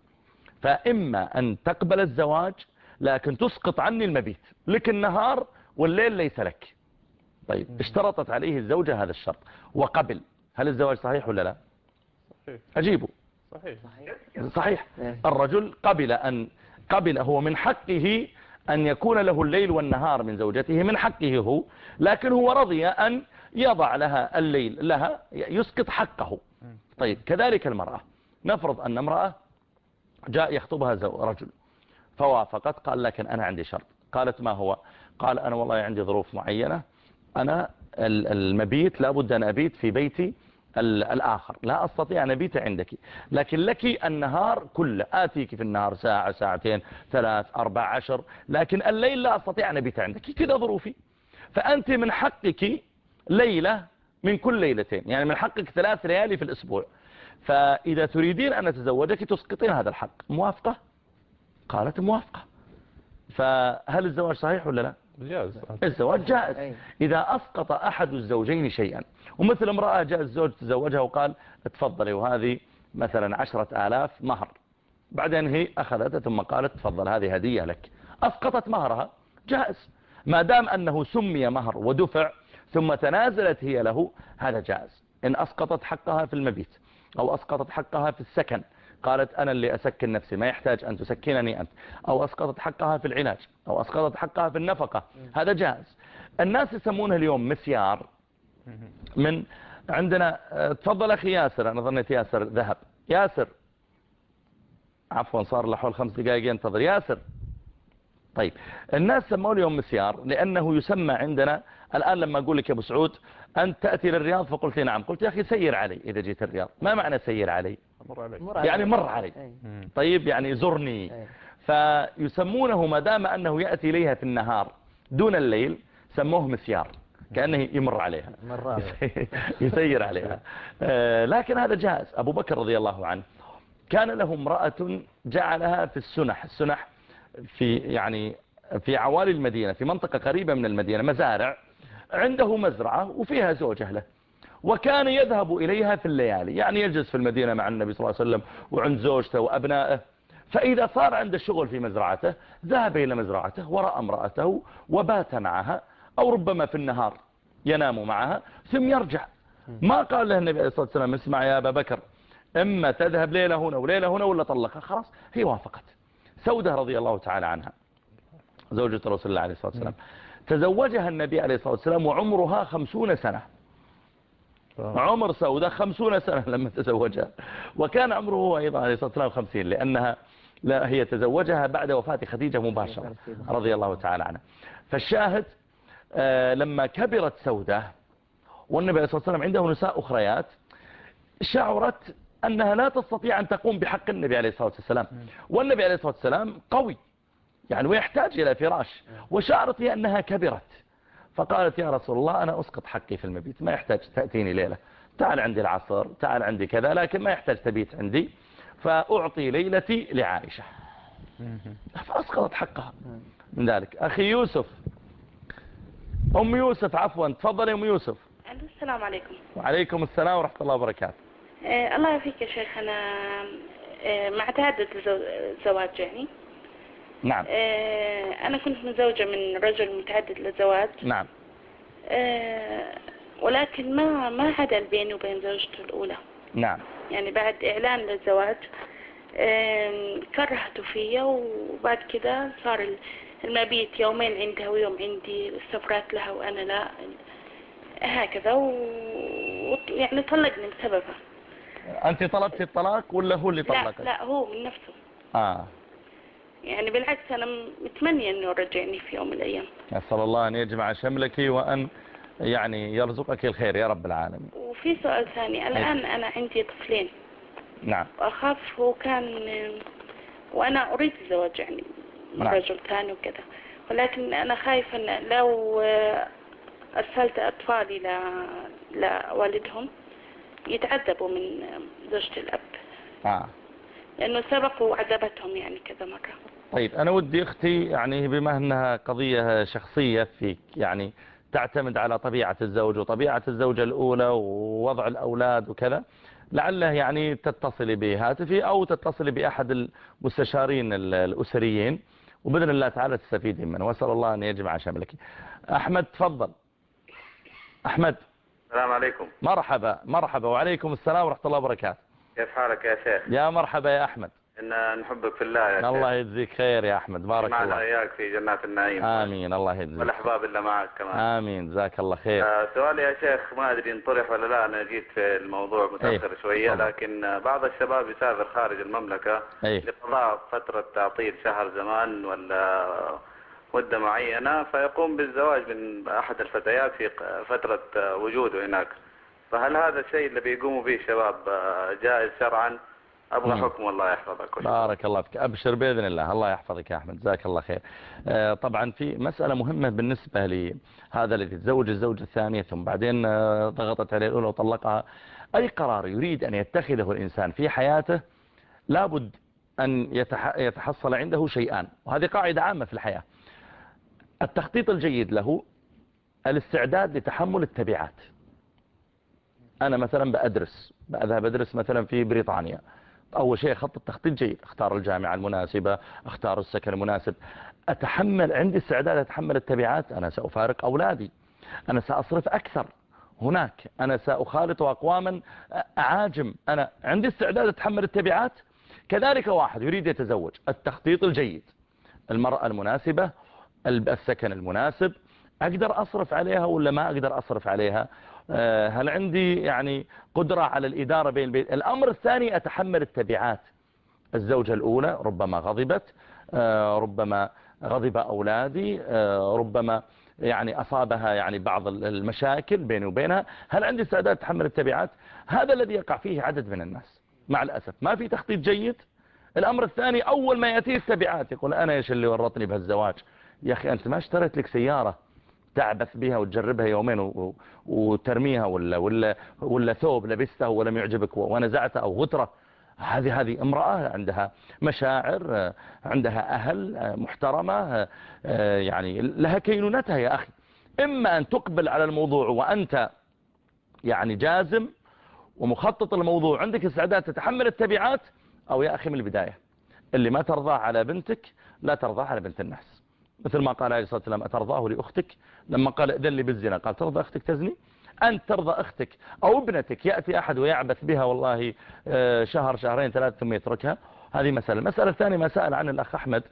فإما أن تقبل الزواج لكن تسقط عني المبيت. لك النهار والليل ليس لك. طيب اشترطت عليه الزوجة هذا الشرط. وقبل هل الزواج صحيح ولا لا؟ صحيح. أجيبه. صحيح. صحيح. الرجل قبل أن قبل هو من حقه أن يكون له الليل والنهار من زوجته من حقه هو لكن هو رضي أن يضع لها الليل لها يسقط حقه. طيب كذلك المرأة. نفرض أن امرأة جاء يخطبها رجل فوافقت قال لكن أنا عندي شرط. قالت ما هو؟ قال أنا والله عندي ظروف معينة أنا ال- المبيت لابد أن أبيت في بيتي الآخر. لا أستطيع أن أبيت عندك. لكن لك النهار كله. آتيك في النهار ساعة ساعتين ثلاث أربع عشر. لكن الليل لا أستطيع أن أبيت عندك. كذا ظروفي. فأنت من حقك ليلة من كل ليلتين. يعني من حقك ثلاث ليالي في الأسبوع. فإذا تريدين أن أتزوجك تسقطين هذا الحق. موافقة؟ قالت موافقة. فهل الزواج صحيح ولا لا؟ جاز الزواج جائز. إذا أسقط أحد الزوجين شيئا. ومثل امرأة جاء الزوج تزوجها وقال تفضلي وهذه مثلا عشرة آلاف مهر. بعدين هي أخذتها ثم قالت تفضل هذه هدية لك. أسقطت مهرها. جائز. ما دام أنه سمي مهر ودفع ثم تنازلت هي له هذا جائز. إن أسقطت حقها في المبيت أو أسقطت حقها في السكن قالت أنا اللي أسكن نفسي ما يحتاج أن تسكنني أنت. أو أسقطت حقها في العلاج أو أسقطت حقها في النفقة. هذا جائز. الناس يسمونه اليوم مسيار من عندنا آه، تفضل أخي ياسر أنا ظنيت ياسر ذهب. ياسر. عفوا صار له حول خمس دقائق ينتظر. ياسر. طيب. الناس سموه اليوم مسيار لأنه يسمى عندنا الآن لما أقول لك يا أبو سعود أنت تأتي للرياض؟ فقلت نعم. قلت يا أخي سير علي إذا جيت الرياض. ما معنى سير علي؟ مر عليك يعني مر علي. طيب يعني زرني. فيسمونه ما دام أنه يأتي إليها في النهار دون الليل سموه مسيار. كأنه يمر عليها. يسير عليها. آه، لكن هذا جائز. أبو بكر رضي الله عنه. كان له امرأة جعلها في السنح. السنح في يعني في عوالي المدينة في منطقة قريبة من المدينة مزارع. عنده مزرعة وفيها زوجة له. وكان يذهب إليها في الليالي يعني يجلس في المدينة مع النبي صلى الله عليه وسلم وعند زوجته وأبنائه. فإذا صار عنده شغل في مزرعته ذهب إلى مزرعته ورأى امرأته وبات معها أو ربما في النهار ينام معها ثم يرجع. ما قال له النبي عليه الصلاة والسلام اسمع يا أبا بكر إما تذهب ليلة هنا وليلة هنا ولا طلقها. خلاص هي وافقت. سودة رضي الله تعالى عنها. زوجة رسول الله عليه الصلاة والسلام. تزوجها النبي عليه الصلاة والسلام وعمرها خمسون سنة. عمر سودة خمسون سنة لما تزوجها وكان عمره هو أيضا عليه الصلاة والسلام خمسين لأنها لا هي تزوجها بعد وفاة خديجة مباشرة رضي الله تعالى عنها. فالشاهد آه، لما كبرت سودة والنبي عليه الصلاة والسلام عنده نساء أخريات شعرت أنها لا تستطيع أن تقوم بحق النبي عليه الصلاة والسلام. والنبي عليه الصلاة والسلام قوي يعني ويحتاج إلى فراش وشعرت هي أنها كبرت. فقالت يا رسول الله أنا أسقط حقي في المبيت ما يحتاج تأتيني ليلة. تعال عندي العصر تعال عندي كذا لكن ما يحتاج تبيت عندي. فأعطي ليلتي لعائشة. فأسقطت حقها. من ذلك. أخي يوسف. أم يوسف عفوا. تفضل يا أم يوسف. السلام عليكم. وعليكم السلام ورحمة الله وبركاته. آه الله يعافيك يا شيخ. أنا آه مع تعدد الزو- الزواج يعني. نعم. آه أنا كنت متزوجة من رجل متعدد الزواج نعم. ولكن ما ما عدل بيني وبين زوجته الأولى. نعم. يعني بعد إعلان للزواج كرهته فيا وبعد كده صار ال- المبيت يومين عندها ويوم عندي السفرات لها وأنا لا. هكذا و... يعني طلقني بسببها. أنت طلبت الطلاق ولا هو اللي لا طلقك؟ لا هو من نفسه. آه. يعني بالعكس أنا متمنية إنه يرجعني في يوم من الأيام. أسأل الله أن يجمع شملك وأن يعني يرزقك الخير يا رب العالمين. وفي سؤال ثاني الآن أنا عندي طفلين. نعم. وأخاف هو كان وأنا أريد الزواج يعني من نعم. رجل ثاني وكذا. ولكن أنا خايفة أن لو أرسلت أطفالي ل- لوالدهم يتعذبوا من زوجة الأب. آه. لأنه سبقوا وعذبتهم يعني كذا مرة. طيب أنا ودي أختي يعني بما أنها قضية شخصية فيك يعني تعتمد على طبيعة الزوج وطبيعة الزوجة الأولى ووضع الأولاد وكذا لعله يعني تتصلي بهاتفي أو تتصلي بأحد المستشارين ال- الأسريين. وبإذن الله تعالى تستفيدين منه. وأسأل الله أن يجمع شملك. أحمد تفضل. أحمد. السلام عليكم. مرحبا مرحبا. وعليكم السلام ورحمة الله وبركاته. كيف حالك يا شيخ؟ يا مرحبا يا أحمد. إن نحبك في الله يا الله شيخ. يجزيك خير يا أحمد. بارك معنا الله وياك في جنات النعيم. آمين. الله يجزيك والأحباب اللي معك كمان. آمين. جزاك الله خير. آه، سؤالي يا شيخ ما أدري انطرح ولا لا أنا جيت في الموضوع متأخر إيه، شوية تفضل. لكن آه، بعض الشباب يسافر خارج المملكة أي لقضاء فترة تعطيل شهر زمان ولا مدة معينة فيقوم بالزواج من أحد الفتيات في فترة آه، وجوده هناك. فهل هذا الشيء اللي بيقوموا به الشباب آه، جائز شرعا؟ أبغى مم. حكم الله يحفظك. بارك الله فيك. أبشر بإذن الله. الله يحفظك يا أحمد. جزاك الله خير. آه، طبعا في مسألة مهمة بالنسبة لهذا الذي تزوج الزوجة الثانية ثم بعدين آه، ضغطت عليه الأولى وطلقها. أي قرار يريد أن يتخذه الإنسان في حياته لابد أن يتح- يتحصل عنده شيئان وهذه قاعدة عامة في الحياة. التخطيط الجيد له الاستعداد لتحمل التبعات. أنا مثلا بأدرس بأذهب أدرس مثلا في بريطانيا. أول شيء خط التخطيط جيد أختار الجامعة المناسبة أختار السكن المناسب. أتحمل عندي استعداد أتحمل التبعات أنا سأفارق أولادي. أنا سأصرف أكثر هناك. أنا سأخالط أقواما أعاجم. أنا عندي استعداد أتحمل التبعات. كذلك واحد يريد يتزوج. التخطيط الجيد. المرأة المناسبة السكن المناسب. أقدر أصرف عليها ولا ما أقدر أصرف عليها؟ هل عندي يعني قدرة على الإدارة بين البيت؟ الأمر الثاني أتحمل التبعات. الزوجة الأولى ربما غضبت آه، ربما غضب أولادي آه، ربما يعني أصابها يعني بعض المشاكل بيني وبينها. هل عندي استعداد أتحمل التبعات؟ هذا الذي يقع فيه عدد من الناس مع الأسف. ما في تخطيط جيد. الأمر الثاني أول ما يأتيه التبعات يقول أنا إيش اللي ورطني بهالزواج. يا أخي أنت ما اشتريت لك سيارة. تعبث بها وتجربها يومين وترميها ولا ولا ولا ثوب لبسته ولم يعجبك ونزعته أو غترة. هذه هذه امرأة عندها مشاعر عندها أهل محترمة يعني لها كينونتها يا أخي. إما أن تقبل على الموضوع وأنت يعني جازم ومخطط الموضوع عندك استعداد تتحمل التبعات أو يا أخي من البداية اللي ما ترضاه على بنتك لا ترضاه على بنت الناس. مثل ما قال عليه الصلاة والسلام أترضاه لأختك؟ لما قال إذن لي بالزنا قال ترضى أختك تزني؟ أنت ترضى أختك أو ابنتك يأتي أحد ويعبث بها والله آه، شهر شهرين ثلاثة ثم يتركها؟ هذه مسألة. المسألة الثانية ما سأل عن الأخ أحمد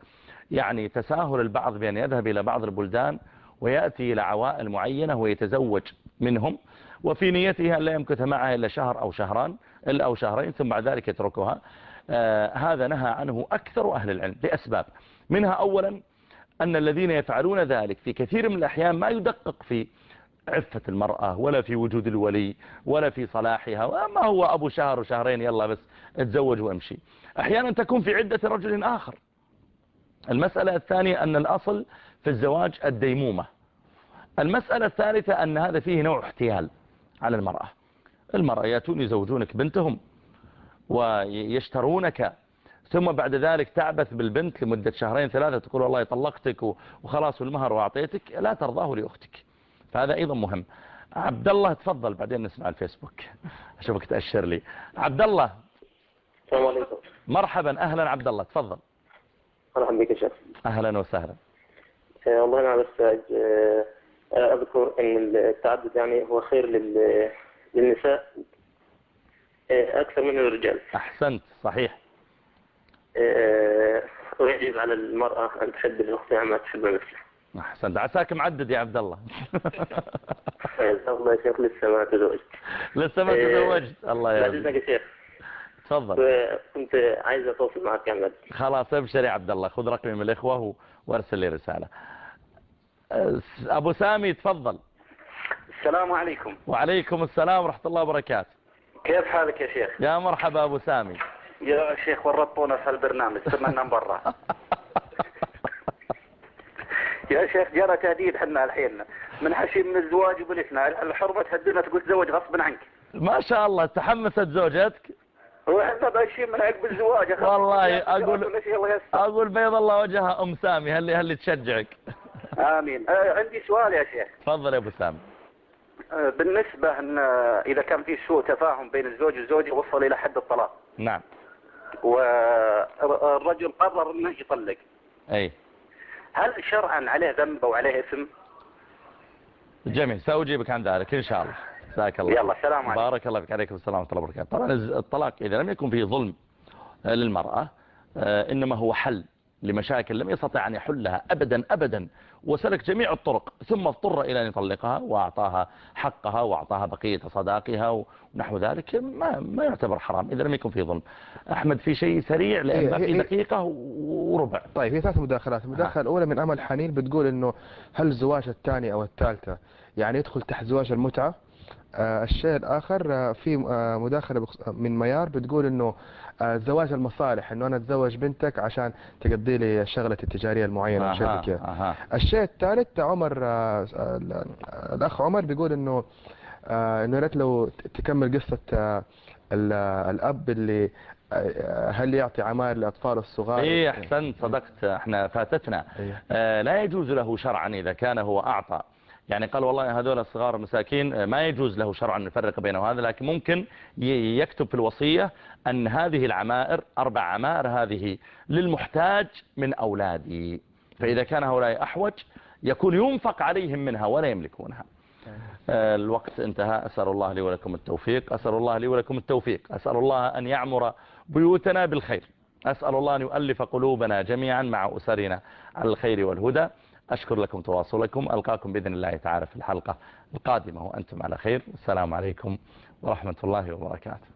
يعني تساهل البعض بأن يذهب إلى بعض البلدان ويأتي إلى عوائل معينة ويتزوج منهم وفي نيته أن لا يمكث معها إلا شهر أو شهران إلا أو شهرين ثم بعد ذلك يتركها. آه هذا نهى عنه أكثر أهل العلم لأسباب. منها أولا أن الذين يفعلون ذلك في كثير من الأحيان ما يدقق في عفة المرأة ولا في وجود الولي ولا في صلاحها وما هو أبو شهر وشهرين يلا بس اتزوج وامشي. أحيانا تكون في عدة رجل آخر. المسألة الثانية أن الأصل في الزواج الديمومة. المسألة الثالثة أن هذا فيه نوع احتيال على المرأة. المرأة يأتون يزوجونك بنتهم ويشترونك ثم بعد ذلك تعبث بالبنت لمدة شهرين ثلاثة تقول والله طلقتك وخلاص والمهر وأعطيتك لا ترضاه لأختك. فهذا أيضا مهم. عبد الله تفضل بعدين نسمع الفيسبوك. أشوفك تأشر لي. عبد الله السلام عليكم. مرحبا. أهلا عبد الله تفضل. مرحبا بك يا شيخ. أهلا وسهلا. آه، والله أنا بس آه، آه، أذكر أن التعدد يعني هو خير لل- للنساء أكثر من الرجال أحسنت. صحيح. ويجب على المرأة أن تحب لأختها ما تحب نفسها. أحسنت. عساك معدد يا عبد الله. آه، الله يا شيخ لسه ما تزوجت لسه ما آه، تزوجت الله إذنك يا شيخ. تفضل. آه، كنت عايز أتواصل معك يعني خلاص ابشر يا عبد الله. خذ رقمي من الإخوة و- وارسل لي رسالة. أه، أبو سامي تفضل. السلام عليكم. وعليكم السلام ورحمة الله وبركاته. كيف حالك يا شيخ؟ يا مرحبا أبو سامي. يا شيخ ورطونا في هالبرنامج صرنا ننام برا. يا شيخ جرى تهديد حنا الحين. من حشي من الزواج وبلتنا الحرمة تهددنا تقول تزوج غصبا عنك. ما شاء الله تحمست زوجتك. وحنا ماشيين من عقب الزواج والله يستر أقول بيض الله وجهها أم سامي هل هل تشجعك؟ آمين. آه عندي سؤال يا شيخ. تفضل يا أبو سامي. آه، بالنسبة أن آه، إذا كان في سوء تفاهم بين الزوج والزوجة وصل إلى حد الطلاق. نعم. والرجل قرر أنه يطلق. أي. هل شرعا عليه ذنب أو عليه إثم؟ جميل سأجيبك عن ذلك إن شاء الله. جزاك الله. يلا السلام عليكم. بارك الله فيك عليكم السلام ورحمة الله وبركاته. طبعا الطلاق إذا لم يكن فيه ظلم آه، للمرأة آه، إنما هو حل لمشاكل لم يستطع أن يحلها أبدا أبدا. وسلك جميع الطرق ثم اضطر إلى أن يطلقها وأعطاها حقها وأعطاها بقية صداقها ونحو ذلك. ما, ما يعتبر حرام إذا لم يكن فيه ظلم. أحمد في شيء سريع لأن إيه، ما في إيه. دقيقة وربع. طيب هي ثلاث مداخلات. المداخلة الأولى من أمل حنين بتقول إنه هل الزواج الثاني أو الثالثة يعني يدخل تحت زواج المتعة؟ آه الشيء الآخر آه في آه مداخلة من ميار بتقول آه زواج المصالح إنه أنا أتزوج بنتك عشان تقضي لي شغلة التجارية المعينة أو شيء زي كذا. الشيء الثالث عمر آه، ال- الأخ عمر بيقول إنه آه، إنه يا ريت لو تكمل قصة آه، ال- الأب اللي هل يعطي عمال لأطفال الصغار؟ إيه أحسنت صدقت إحنا فاتتنا. آه لا يجوز له شرعا إذا كان هو أعطى. يعني قال والله هذول الصغار مساكين ما يجوز له شرعا يفرق بينه وهذا لكن ممكن يكتب في الوصية أن هذه العمائر أربع عمائر هذه للمحتاج من أولادي. فإذا كان هؤلاء أحوج يكون ينفق عليهم منها ولا يملكونها. آه، الوقت انتهى. أسأل الله لي ولكم التوفيق. أسأل الله لي ولكم التوفيق. أسأل الله أن يعمر بيوتنا بالخير. أسأل الله أن يؤلف قلوبنا جميعا مع أسرنا على الخير والهدى. أشكر لكم تواصلكم. ألقاكم بإذن الله تعالى في الحلقة القادمة. وأنتم على خير. السلام عليكم ورحمة الله وبركاته.